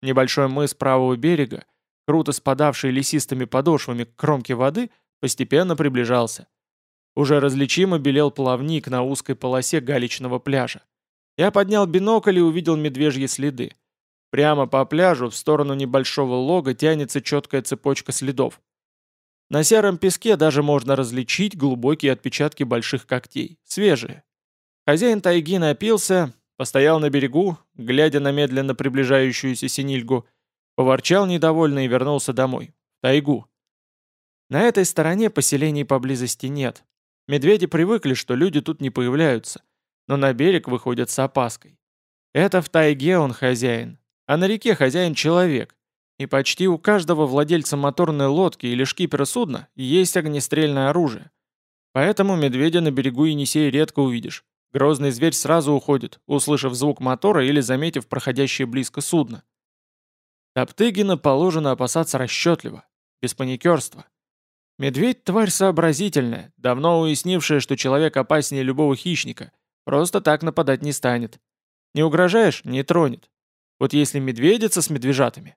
Небольшой мыс правого берега, круто спадавший лесистыми подошвами к кромке воды, постепенно приближался. Уже различимо белел плавник на узкой полосе галечного пляжа. Я поднял бинокль и увидел медвежьи следы. Прямо по пляжу в сторону небольшого лога тянется четкая цепочка следов. На сером песке даже можно различить глубокие отпечатки больших когтей, свежие. Хозяин тайги напился, постоял на берегу, глядя на медленно приближающуюся синильгу, поворчал недовольно и вернулся домой, в тайгу. На этой стороне поселений поблизости нет. Медведи привыкли, что люди тут не появляются но на берег выходят с опаской. Это в тайге он хозяин, а на реке хозяин человек. И почти у каждого владельца моторной лодки или шкипера судна есть огнестрельное оружие. Поэтому медведя на берегу Енисея редко увидишь. Грозный зверь сразу уходит, услышав звук мотора или заметив проходящее близко судно. Топтыгина положено опасаться расчетливо, без паникерства. Медведь – тварь сообразительная, давно уяснившая, что человек опаснее любого хищника – Просто так нападать не станет. Не угрожаешь — не тронет. Вот если медведица с медвежатами.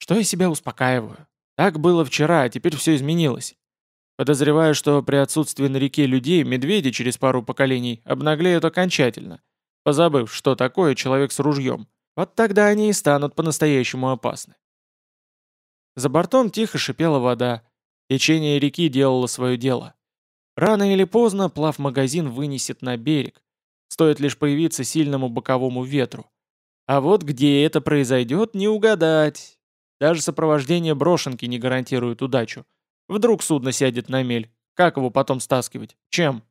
Что я себя успокаиваю? Так было вчера, а теперь все изменилось. Подозреваю, что при отсутствии на реке людей медведи через пару поколений обнаглеют окончательно, позабыв, что такое человек с ружьем. Вот тогда они и станут по-настоящему опасны. За бортом тихо шипела вода. Течение реки делало свое дело. Рано или поздно плав-магазин вынесет на берег. Стоит лишь появиться сильному боковому ветру. А вот где это произойдет, не угадать. Даже сопровождение брошенки не гарантирует удачу. Вдруг судно сядет на мель. Как его потом стаскивать? Чем?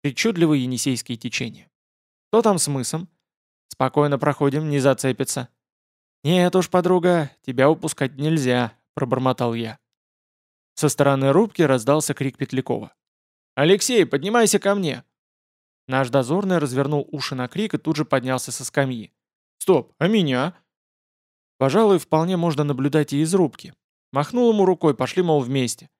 Причудливые енисейские течения. Что там с мысом? Спокойно проходим, не зацепится. «Нет уж, подруга, тебя упускать нельзя», — пробормотал я. Со стороны рубки раздался крик Петлякова. «Алексей, поднимайся ко мне!» Наш дозорный развернул уши на крик и тут же поднялся со скамьи. «Стоп, а меня?» Пожалуй, вполне можно наблюдать и из рубки. Махнул ему рукой, пошли, мол, вместе.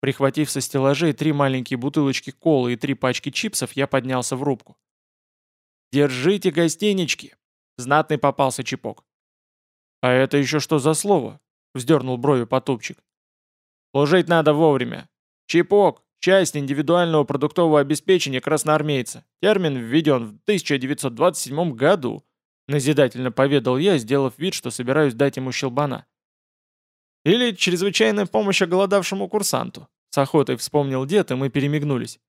Прихватив со стеллажей три маленькие бутылочки колы и три пачки чипсов, я поднялся в рубку. «Держите гостинички!» Знатный попался чипок. «А это еще что за слово?» — вздернул брови потупчик. «Служить надо вовремя. Чипок — часть индивидуального продуктового обеспечения красноармейца. Термин введен в 1927 году», — назидательно поведал я, сделав вид, что собираюсь дать ему щелбана. «Или чрезвычайная помощь оголодавшему курсанту», — с охотой вспомнил дед, и мы перемигнулись.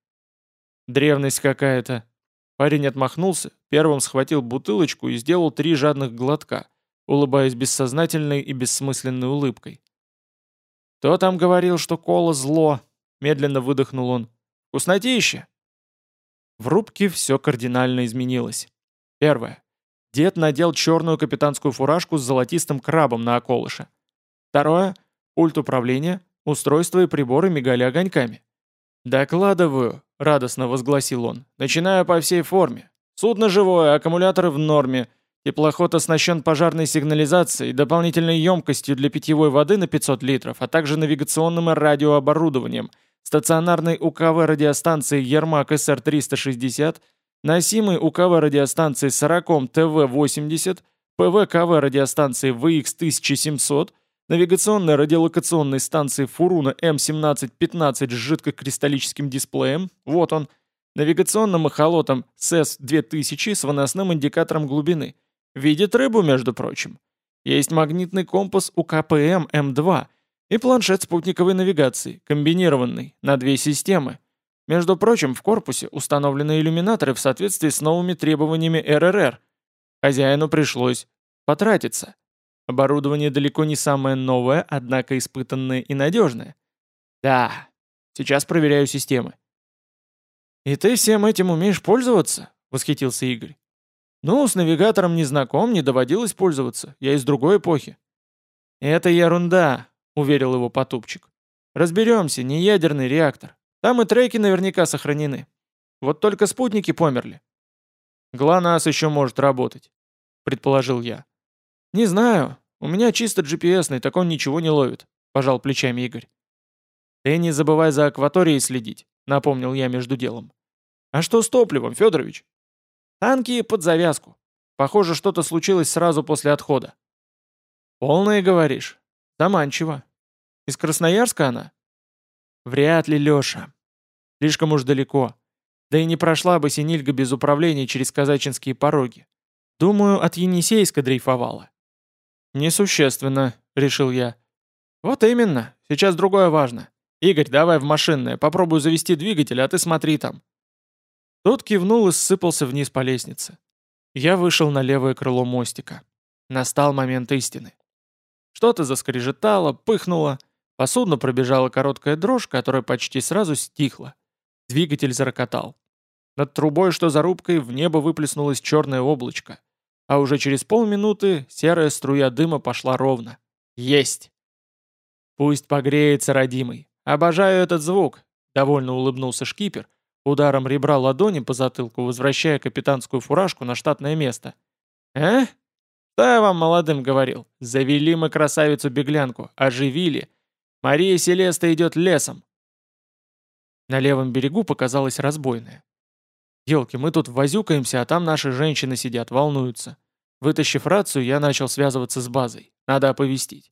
«Древность какая-то». Парень отмахнулся, первым схватил бутылочку и сделал три жадных глотка — улыбаясь бессознательной и бессмысленной улыбкой. «Кто там говорил, что кола зло?» — медленно выдохнул он. «Вкуснотища!» В рубке все кардинально изменилось. Первое. Дед надел черную капитанскую фуражку с золотистым крабом на околыше. Второе. Пульт управления, устройство и приборы мигали огоньками. «Докладываю», — радостно возгласил он. «Начинаю по всей форме. Судно живое, аккумуляторы в норме, Теплоход оснащен пожарной сигнализацией, дополнительной емкостью для питьевой воды на 500 литров, а также навигационным и радиооборудованием, стационарной УКВ радиостанцией Ермак СР-360, носимой УКВ радиостанцией Сарком ТВ-80, ПВ-КВ радиостанции ВХ-1700, навигационной радиолокационной станции Фуруно М1715 с жидкокристаллическим дисплеем, вот он, навигационным эхолотом СЭС-2000 с выносным индикатором глубины – Видит рыбу, между прочим. Есть магнитный компас УКПМ М2 и планшет спутниковой навигации, комбинированный, на две системы. Между прочим, в корпусе установлены иллюминаторы в соответствии с новыми требованиями РРР. Хозяину пришлось потратиться. Оборудование далеко не самое новое, однако испытанное и надежное. Да, сейчас проверяю системы. «И ты всем этим умеешь пользоваться?» — восхитился Игорь. «Ну, с навигатором не знаком, не доводилось пользоваться. Я из другой эпохи». «Это ерунда», — уверил его Потупчик. «Разберемся, не ядерный реактор. Там и треки наверняка сохранены. Вот только спутники померли». «ГЛОНАСС еще может работать», — предположил я. «Не знаю. У меня чисто GPS-ный, так он ничего не ловит», — пожал плечами Игорь. «Ты не забывай за акваторией следить», — напомнил я между делом. «А что с топливом, Федорович?» Танки под завязку. Похоже, что-то случилось сразу после отхода. Полное, говоришь? Заманчиво. Из Красноярска она? Вряд ли, Леша. Слишком уж далеко. Да и не прошла бы Синильга без управления через казачинские пороги. Думаю, от Енисейска дрейфовала. Несущественно, решил я. Вот именно, сейчас другое важно. Игорь, давай в машинное, попробую завести двигатель, а ты смотри там. Тот кивнул и ссыпался вниз по лестнице. Я вышел на левое крыло мостика. Настал момент истины. Что-то заскрежетало, пыхнуло. По судну пробежала короткая дрожь, которая почти сразу стихла. Двигатель зарокотал. Над трубой, что за рубкой, в небо выплеснулось черное облачко. А уже через полминуты серая струя дыма пошла ровно. Есть! Пусть погреется, родимый. Обожаю этот звук, довольно улыбнулся шкипер, Ударом ребра ладони по затылку, возвращая капитанскую фуражку на штатное место. «Э? Что я вам молодым говорил? Завели мы красавицу-беглянку, оживили. Мария Селеста идет лесом». На левом берегу показалась разбойная. «Елки, мы тут возюкаемся, а там наши женщины сидят, волнуются. Вытащив рацию, я начал связываться с базой. Надо оповестить.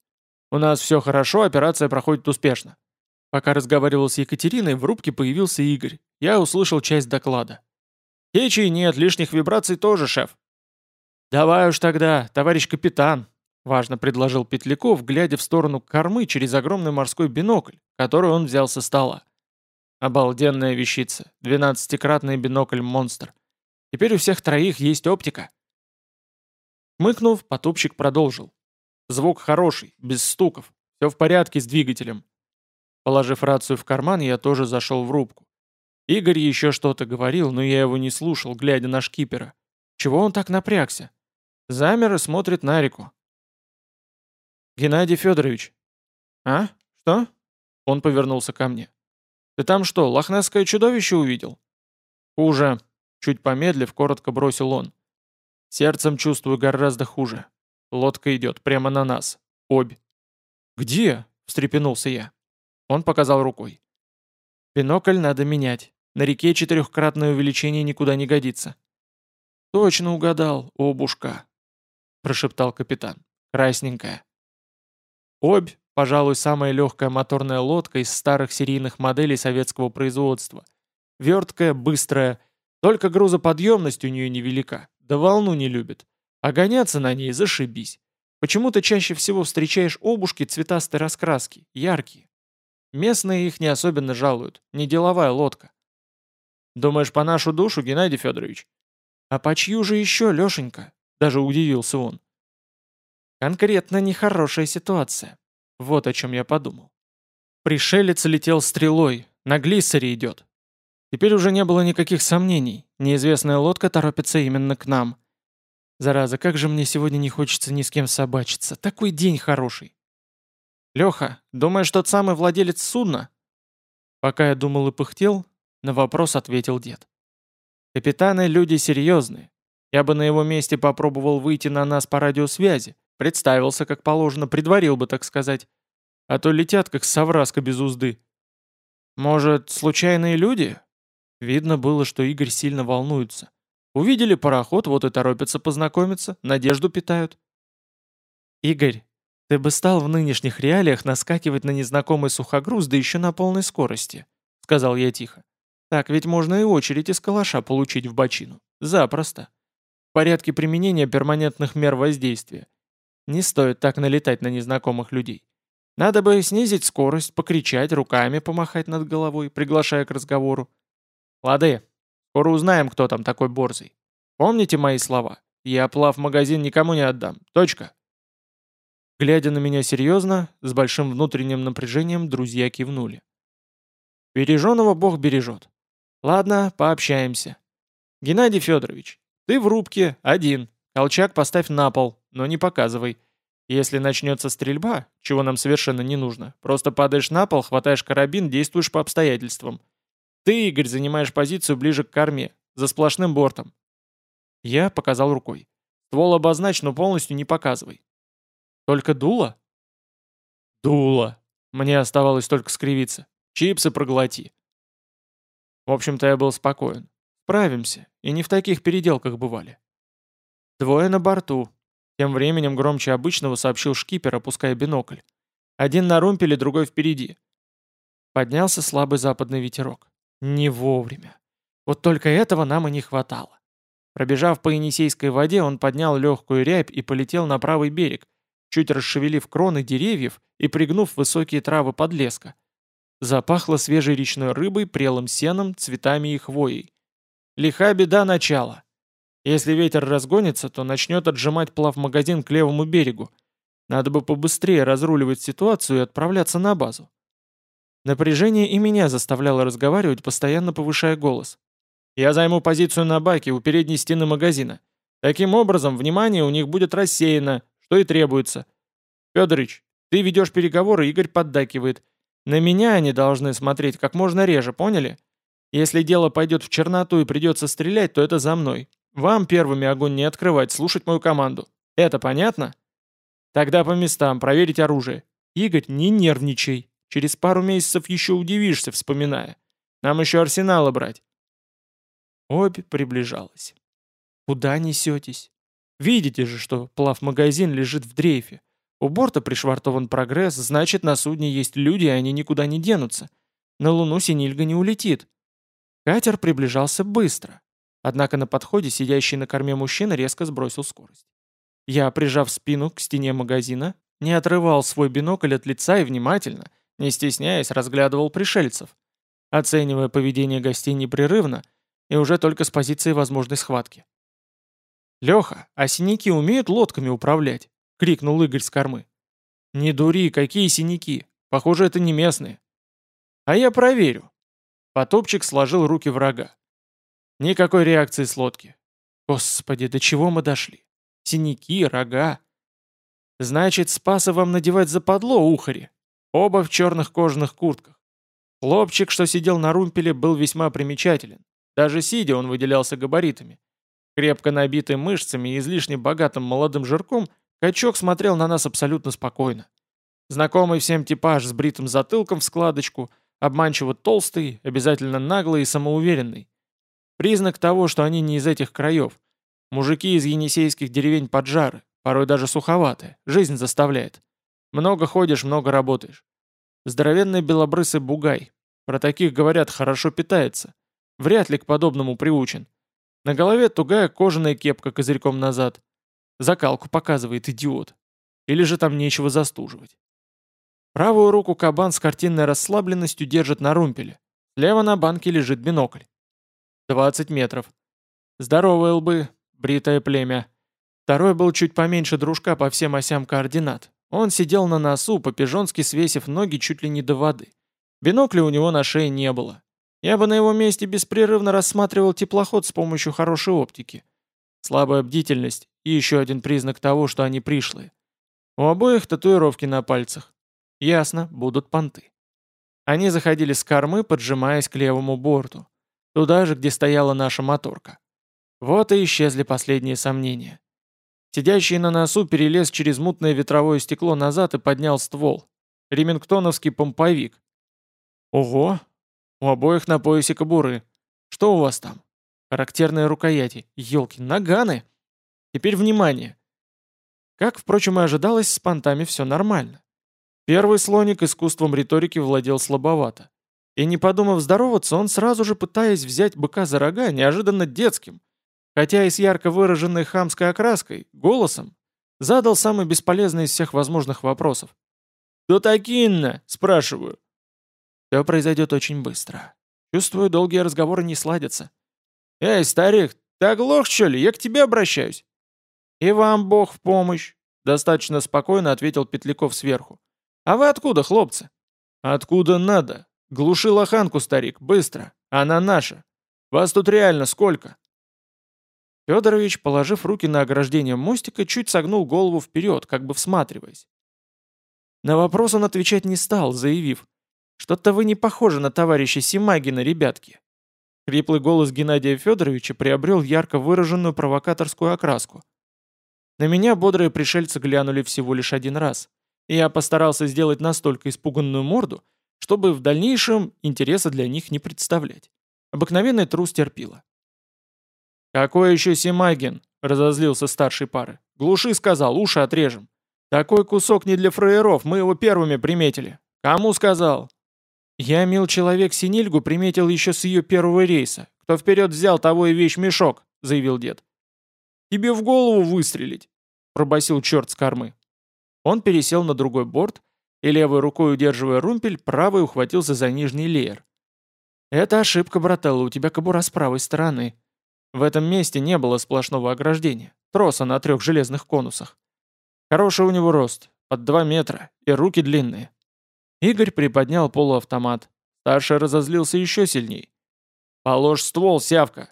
У нас все хорошо, операция проходит успешно. Пока разговаривал с Екатериной, в рубке появился Игорь. Я услышал часть доклада. «Течи нет, лишних вибраций тоже, шеф». «Давай уж тогда, товарищ капитан», — важно предложил Петляков, глядя в сторону кормы через огромный морской бинокль, который он взял со стола. Обалденная вещица, двенадцатикратный бинокль-монстр. Теперь у всех троих есть оптика. Мыкнув, потупщик продолжил. Звук хороший, без стуков. Все в порядке с двигателем. Положив рацию в карман, я тоже зашел в рубку. Игорь еще что-то говорил, но я его не слушал, глядя на шкипера. Чего он так напрягся? Замер и смотрит на реку. «Геннадий Федорович». «А? Что?» Он повернулся ко мне. «Ты там что, лохнесское чудовище увидел?» «Хуже». Чуть помедлив, коротко бросил он. «Сердцем чувствую гораздо хуже. Лодка идет прямо на нас. Обь». «Где?» — встрепенулся я. Он показал рукой. Бинокль надо менять. На реке четырехкратное увеличение никуда не годится. Точно угадал, обушка, прошептал капитан. Красненькая. Обь, пожалуй, самая легкая моторная лодка из старых серийных моделей советского производства. Верткая, быстрая, только грузоподъемность у нее невелика, да волну не любит. А гоняться на ней зашибись. Почему-то чаще всего встречаешь обушки цветастой раскраски, яркие. Местные их не особенно жалуют, не деловая лодка. Думаешь, по нашу душу, Геннадий Федорович? А по чью же еще, Лешенька? Даже удивился он. Конкретно нехорошая ситуация. Вот о чем я подумал. Пришелец летел стрелой, на глиссере идет. Теперь уже не было никаких сомнений, неизвестная лодка торопится именно к нам. Зараза, как же мне сегодня не хочется ни с кем собачиться. Такой день хороший. Леха, думаешь, тот самый владелец судна? Пока я думал и пыхтел, на вопрос ответил дед. Капитаны люди серьезные. Я бы на его месте попробовал выйти на нас по радиосвязи. Представился, как положено, предварил бы, так сказать. А то летят, как совраска без узды. Может, случайные люди? Видно было, что Игорь сильно волнуется. Увидели пароход, вот и торопятся познакомиться, надежду питают. «Игорь, ты бы стал в нынешних реалиях наскакивать на незнакомый сухогруз, да еще на полной скорости», — сказал я тихо. «Так ведь можно и очередь из калаша получить в бочину. Запросто. В порядке применения перманентных мер воздействия. Не стоит так налетать на незнакомых людей. Надо бы снизить скорость, покричать, руками помахать над головой, приглашая к разговору. Лады, Скоро узнаем, кто там такой борзый. Помните мои слова? Я плав магазин никому не отдам. Точка. Глядя на меня серьезно, с большим внутренним напряжением, друзья кивнули. Береженого Бог бережет. Ладно, пообщаемся. Геннадий Федорович, ты в рубке, один. Колчак поставь на пол, но не показывай. Если начнется стрельба, чего нам совершенно не нужно, просто падаешь на пол, хватаешь карабин, действуешь по обстоятельствам. Ты, Игорь, занимаешь позицию ближе к корме, за сплошным бортом. Я показал рукой. Ствол обозначь, но полностью не показывай. Только дуло? Дуло. Мне оставалось только скривиться. Чипсы проглоти. В общем-то, я был спокоен. Справимся, и не в таких переделках бывали. Двое на борту. Тем временем громче обычного сообщил шкипер, опуская бинокль. Один на румпеле, другой впереди. Поднялся слабый западный ветерок. Не вовремя. Вот только этого нам и не хватало. Пробежав по Енисейской воде, он поднял легкую рябь и полетел на правый берег, чуть расшевелив кроны деревьев и пригнув высокие травы подлеска. Запахло свежей речной рыбой, прелым сеном, цветами и хвоей. Лиха беда начала. Если ветер разгонится, то начнет отжимать плавмагазин к левому берегу. Надо бы побыстрее разруливать ситуацию и отправляться на базу. Напряжение и меня заставляло разговаривать, постоянно повышая голос. «Я займу позицию на баке у передней стены магазина. Таким образом, внимание у них будет рассеяно, что и требуется. Федорович, ты ведешь переговоры, Игорь поддакивает. На меня они должны смотреть как можно реже, поняли? Если дело пойдет в черноту и придется стрелять, то это за мной. Вам первыми огонь не открывать, слушать мою команду. Это понятно? Тогда по местам, проверить оружие. Игорь, не нервничай. Через пару месяцев еще удивишься, вспоминая. Нам еще арсеналы брать. Обь приближалась. Куда несетесь? Видите же, что плавмагазин лежит в дрейфе. У борта пришвартован прогресс, значит, на судне есть люди, и они никуда не денутся. На Луну Синильга не улетит. Катер приближался быстро. Однако на подходе сидящий на корме мужчина резко сбросил скорость. Я, прижав спину к стене магазина, не отрывал свой бинокль от лица и внимательно – не стесняясь, разглядывал пришельцев, оценивая поведение гостей непрерывно и уже только с позиции возможной схватки. «Леха, а синяки умеют лодками управлять?» — крикнул Игорь с кормы. «Не дури, какие синяки? Похоже, это не местные». «А я проверю». Потопчик сложил руки врага. Никакой реакции с лодки. Господи, до чего мы дошли? Синяки, рога. Значит, Спаса вам надевать западло, ухари. Оба в черных кожаных куртках. Хлопчик, что сидел на румпеле, был весьма примечателен. Даже сидя он выделялся габаритами. Крепко набитый мышцами и излишне богатым молодым жирком, качок смотрел на нас абсолютно спокойно. Знакомый всем типаж с бритым затылком в складочку, Обманчиво толстый, обязательно наглый и самоуверенный. Признак того, что они не из этих краев. Мужики из енисейских деревень поджары, порой даже суховатые. Жизнь заставляет. Много ходишь, много работаешь. Здоровенный белобрысый бугай. Про таких, говорят, хорошо питается. Вряд ли к подобному приучен. На голове тугая кожаная кепка козырьком назад. Закалку показывает, идиот. Или же там нечего застуживать. Правую руку кабан с картинной расслабленностью держит на румпеле. Слева на банке лежит бинокль. 20 метров. Здоровые лбы, бритое племя. Второй был чуть поменьше дружка по всем осям координат. Он сидел на носу, по-пижонски свесив ноги чуть ли не до воды. Бинокля у него на шее не было. Я бы на его месте беспрерывно рассматривал теплоход с помощью хорошей оптики. Слабая бдительность и еще один признак того, что они пришлые. У обоих татуировки на пальцах. Ясно, будут понты. Они заходили с кормы, поджимаясь к левому борту. Туда же, где стояла наша моторка. Вот и исчезли последние сомнения. Сидящий на носу перелез через мутное ветровое стекло назад и поднял ствол. Ремингтоновский помповик. Ого, у обоих на поясе кобуры. Что у вас там? Характерные рукояти. Ёлки, наганы. Теперь внимание. Как, впрочем, и ожидалось, с понтами все нормально. Первый слоник искусством риторики владел слабовато. И не подумав здороваться, он сразу же, пытаясь взять быка за рога, неожиданно детским, хотя и с ярко выраженной хамской окраской, голосом, задал самый бесполезный из всех возможных вопросов. «Кто такие-то?» – спрашиваю. Все произойдет очень быстро. Чувствую, долгие разговоры не сладятся. «Эй, старик, ты оглох, что ли? Я к тебе обращаюсь». «И вам Бог в помощь», — достаточно спокойно ответил Петляков сверху. «А вы откуда, хлопцы?» «Откуда надо? Глуши лоханку, старик, быстро. Она наша. Вас тут реально сколько?» Федорович, положив руки на ограждение мостика, чуть согнул голову вперед, как бы всматриваясь. На вопрос он отвечать не стал, заявив. Что-то вы не похожи на товарища Симагина, ребятки». Хриплый голос Геннадия Федоровича приобрел ярко выраженную провокаторскую окраску. На меня бодрые пришельцы глянули всего лишь один раз, и я постарался сделать настолько испуганную морду, чтобы в дальнейшем интереса для них не представлять. Обыкновенный трус терпила. «Какой еще Симагин?» — разозлился старший пары. «Глуши, сказал, уши отрежем. Такой кусок не для фраеров, мы его первыми приметили. Кому сказал? Я, мил человек, Синильгу приметил еще с ее первого рейса. Кто вперед взял, того и вещь мешок, заявил дед. Тебе в голову выстрелить, пробасил черт с кормы. Он пересел на другой борт и левой рукой, удерживая румпель, правой ухватился за нижний леер. «Это ошибка, брателло, у тебя кобура с правой стороны. В этом месте не было сплошного ограждения, троса на трех железных конусах. Хороший у него рост, под два метра, и руки длинные. Игорь приподнял полуавтомат. Старший разозлился еще сильней. «Положь ствол, сявка!»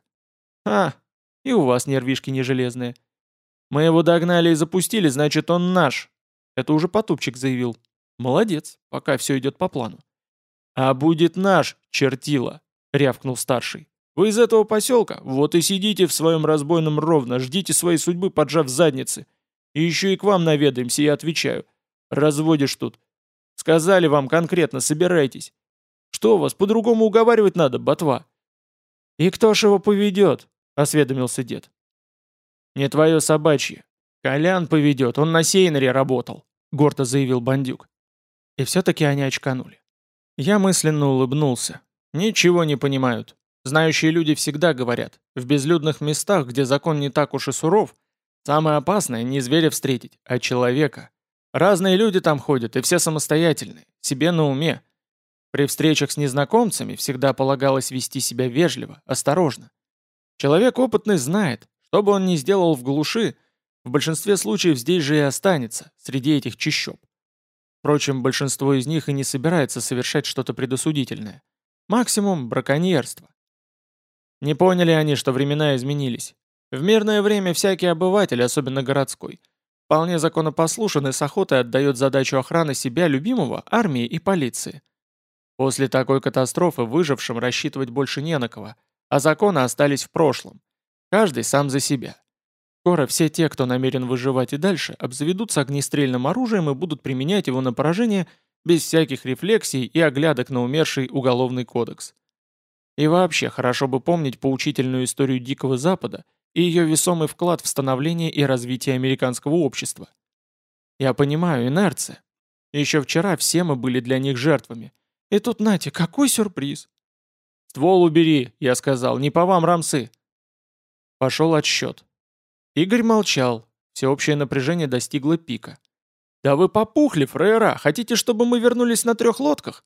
«А, и у вас нервишки не железные. Мы его догнали и запустили, значит, он наш!» Это уже Потупчик заявил. «Молодец, пока все идет по плану». «А будет наш, чертила!» — рявкнул старший. «Вы из этого поселка? Вот и сидите в своем разбойном ровно, ждите своей судьбы, поджав задницы. И еще и к вам наведаемся, я отвечаю. Разводишь тут. Сказали вам конкретно, собирайтесь. Что вас, по-другому уговаривать надо, ботва?» «И кто ж его поведет?» — осведомился дед. «Не твое собачье. Колян поведет, он на сейнере работал», — гордо заявил бандюк. И все-таки они очканули. Я мысленно улыбнулся. Ничего не понимают. Знающие люди всегда говорят, в безлюдных местах, где закон не так уж и суров, самое опасное не зверя встретить, а человека. Разные люди там ходят, и все самостоятельные, себе на уме. При встречах с незнакомцами всегда полагалось вести себя вежливо, осторожно. Человек опытный знает, что бы он ни сделал в глуши, в большинстве случаев здесь же и останется, среди этих чащоб. Впрочем, большинство из них и не собирается совершать что-то предосудительное. Максимум – браконьерство. Не поняли они, что времена изменились. В мирное время всякий обыватель, особенно городской – вполне законопослушен и с охотой отдает задачу охраны себя любимого армии и полиции. После такой катастрофы выжившим рассчитывать больше не на кого, а законы остались в прошлом. Каждый сам за себя. Скоро все те, кто намерен выживать и дальше, обзаведутся огнестрельным оружием и будут применять его на поражение без всяких рефлексий и оглядок на умерший уголовный кодекс. И вообще, хорошо бы помнить поучительную историю Дикого Запада и ее весомый вклад в становление и развитие американского общества. Я понимаю, инерция. Еще вчера все мы были для них жертвами. И тут, Натя, какой сюрприз. «Ствол убери», — я сказал, — «не по вам, рамсы». Пошел отсчет. Игорь молчал. Всеобщее напряжение достигло пика. «Да вы попухли, фраера! Хотите, чтобы мы вернулись на трех лодках?»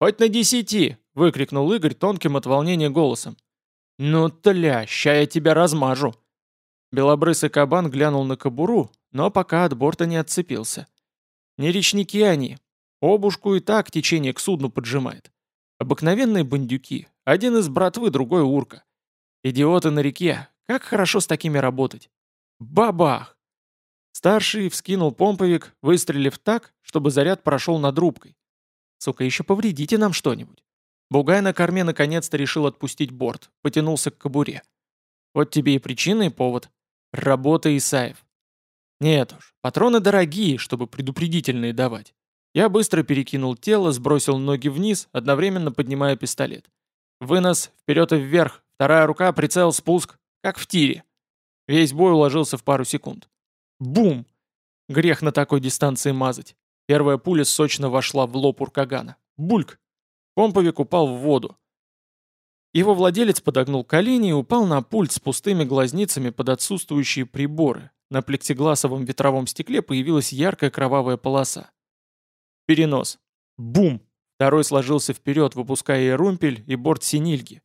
«Хоть на десяти!» — выкрикнул Игорь тонким от волнения голосом. «Ну, тля, ща я тебя размажу!» Белобрысый кабан глянул на кобуру, но пока от борта не отцепился. Не речники они. Обушку и так течение к судну поджимает. Обыкновенные бандюки. Один из братвы, другой урка. Идиоты на реке. Как хорошо с такими работать. Бабах! Старший вскинул помповик, выстрелив так, чтобы заряд прошел над рубкой. Сука, еще повредите нам что-нибудь. Бугай на корме наконец-то решил отпустить борт, потянулся к кобуре. Вот тебе и причина, и повод. Работа Исаев. Нет уж, патроны дорогие, чтобы предупредительные давать. Я быстро перекинул тело, сбросил ноги вниз, одновременно поднимая пистолет. Вынос, вперед и вверх, вторая рука, прицел, спуск, как в тире. Весь бой уложился в пару секунд. Бум! Грех на такой дистанции мазать. Первая пуля сочно вошла в лоб уркагана. Бульк! Помповик упал в воду. Его владелец подогнул колени и упал на пульт с пустыми глазницами под отсутствующие приборы. На плексигласовом ветровом стекле появилась яркая кровавая полоса. Перенос. Бум! Второй сложился вперед, выпуская и румпель, и борт синильги.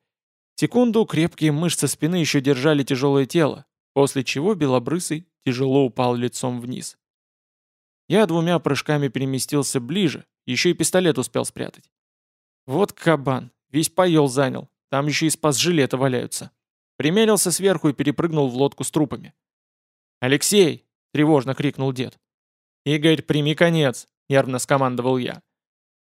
Секунду крепкие мышцы спины еще держали тяжелое тело, после чего белобрысый тяжело упал лицом вниз. Я двумя прыжками переместился ближе, еще и пистолет успел спрятать. Вот кабан, весь поел занял, там еще и спас жилета валяются. Примерился сверху и перепрыгнул в лодку с трупами. «Алексей!» — тревожно крикнул дед. «Игорь, прими конец!» нервно скомандовал я.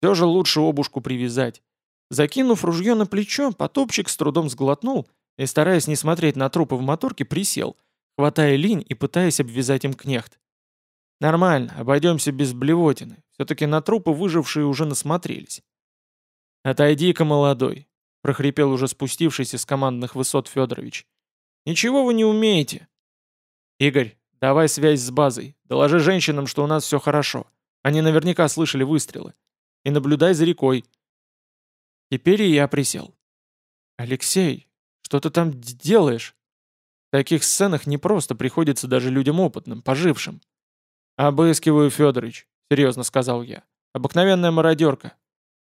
Все же лучше обушку привязать. Закинув ружье на плечо, потопчик с трудом сглотнул и, стараясь не смотреть на трупы в моторке, присел, хватая линь и пытаясь обвязать им кнехт. Нормально, обойдемся без блевотины. Все-таки на трупы выжившие уже насмотрелись. «Отойди-ка, молодой», — прохрипел уже спустившийся с командных высот Федорович. «Ничего вы не умеете». «Игорь, давай связь с базой. Доложи женщинам, что у нас все хорошо. Они наверняка слышали выстрелы. И наблюдай за рекой. Теперь и я присел. «Алексей, что ты там делаешь?» В таких сценах не просто приходится даже людям опытным, пожившим. «Обыскиваю, Федорович», — серьезно сказал я. «Обыкновенная мародерка.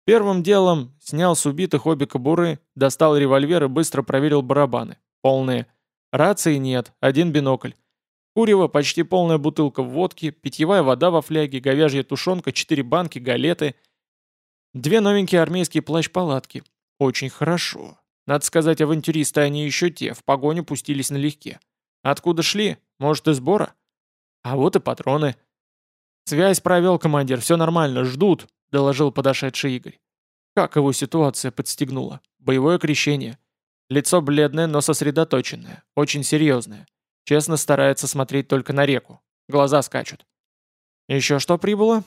Первым делом снял с убитых обе кобуры, достал револьвер и быстро проверил барабаны. Полные. Рации нет, один бинокль. Курево, почти полная бутылка водки, питьевая вода во фляге, говяжья тушенка, четыре банки, галеты. Две новенькие армейские плащ-палатки. Очень хорошо. Надо сказать, авантюристы они еще те, в погоню пустились налегке. Откуда шли? Может, из сбора? А вот и патроны. Связь провел командир, все нормально, ждут, доложил подошедший Игорь. Как его ситуация подстегнула? Боевое крещение. Лицо бледное, но сосредоточенное, очень серьезное. Честно старается смотреть только на реку. Глаза скачут. Еще что прибыло?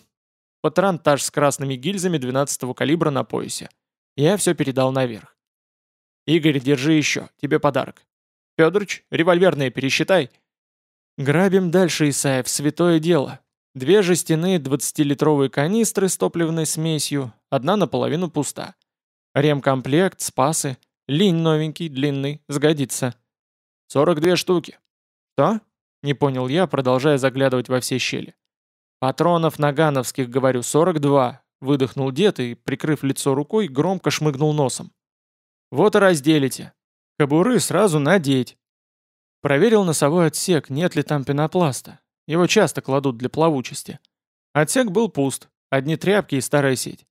Патронтаж с красными гильзами 12-го калибра на поясе. Я все передал наверх. Игорь, держи еще, тебе подарок. Федорович, револьверные пересчитай. Грабим дальше, Исаев, святое дело. Две жестяные 20-литровые канистры с топливной смесью, одна наполовину пуста. Ремкомплект, спасы, линь новенький, длинный, сгодится. 42 штуки. «Что?» — не понял я, продолжая заглядывать во все щели. «Патронов нагановских, говорю, 42», — выдохнул дед и, прикрыв лицо рукой, громко шмыгнул носом. «Вот и разделите. Кобуры сразу надеть». Проверил носовой отсек, нет ли там пенопласта. Его часто кладут для плавучести. Отсек был пуст, одни тряпки и старая сеть.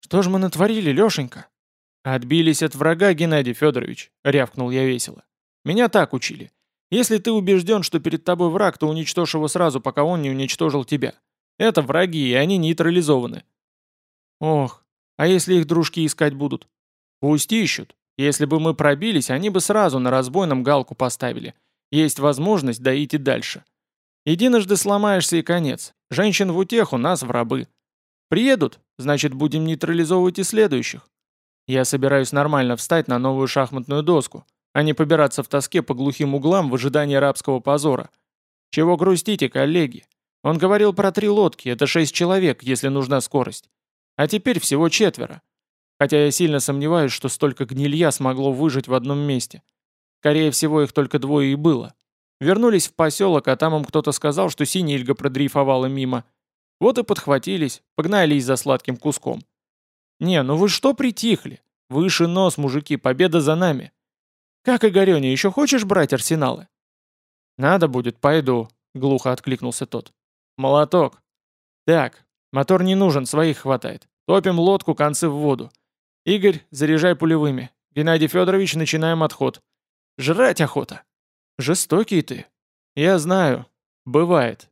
«Что же мы натворили, Лешенька?» «Отбились от врага, Геннадий Федорович», — рявкнул я весело. «Меня так учили. Если ты убежден, что перед тобой враг, то уничтожь его сразу, пока он не уничтожил тебя. Это враги, и они нейтрализованы. Ох, а если их дружки искать будут? Пусть ищут. Если бы мы пробились, они бы сразу на разбойном галку поставили. Есть возможность доить и дальше. Единожды сломаешься и конец. Женщин в утеху, нас в рабы. Приедут, значит, будем нейтрализовывать и следующих. Я собираюсь нормально встать на новую шахматную доску, а не побираться в тоске по глухим углам в ожидании рабского позора. Чего грустите, коллеги? Он говорил про три лодки, это шесть человек, если нужна скорость. А теперь всего четверо. Хотя я сильно сомневаюсь, что столько гнилья смогло выжить в одном месте. Скорее всего, их только двое и было. Вернулись в поселок, а там им кто-то сказал, что синильга продрейфовала мимо. Вот и подхватились, погнались за сладким куском. Не, ну вы что притихли? Выше нос, мужики, победа за нами. Как, Игорёня, еще хочешь брать арсеналы? Надо будет, пойду, глухо откликнулся тот. Молоток. Так, мотор не нужен, своих хватает. Топим лодку, концы в воду. Игорь, заряжай пулевыми. Геннадий Федорович, начинаем отход. Жрать охота. Жестокий ты. Я знаю. Бывает.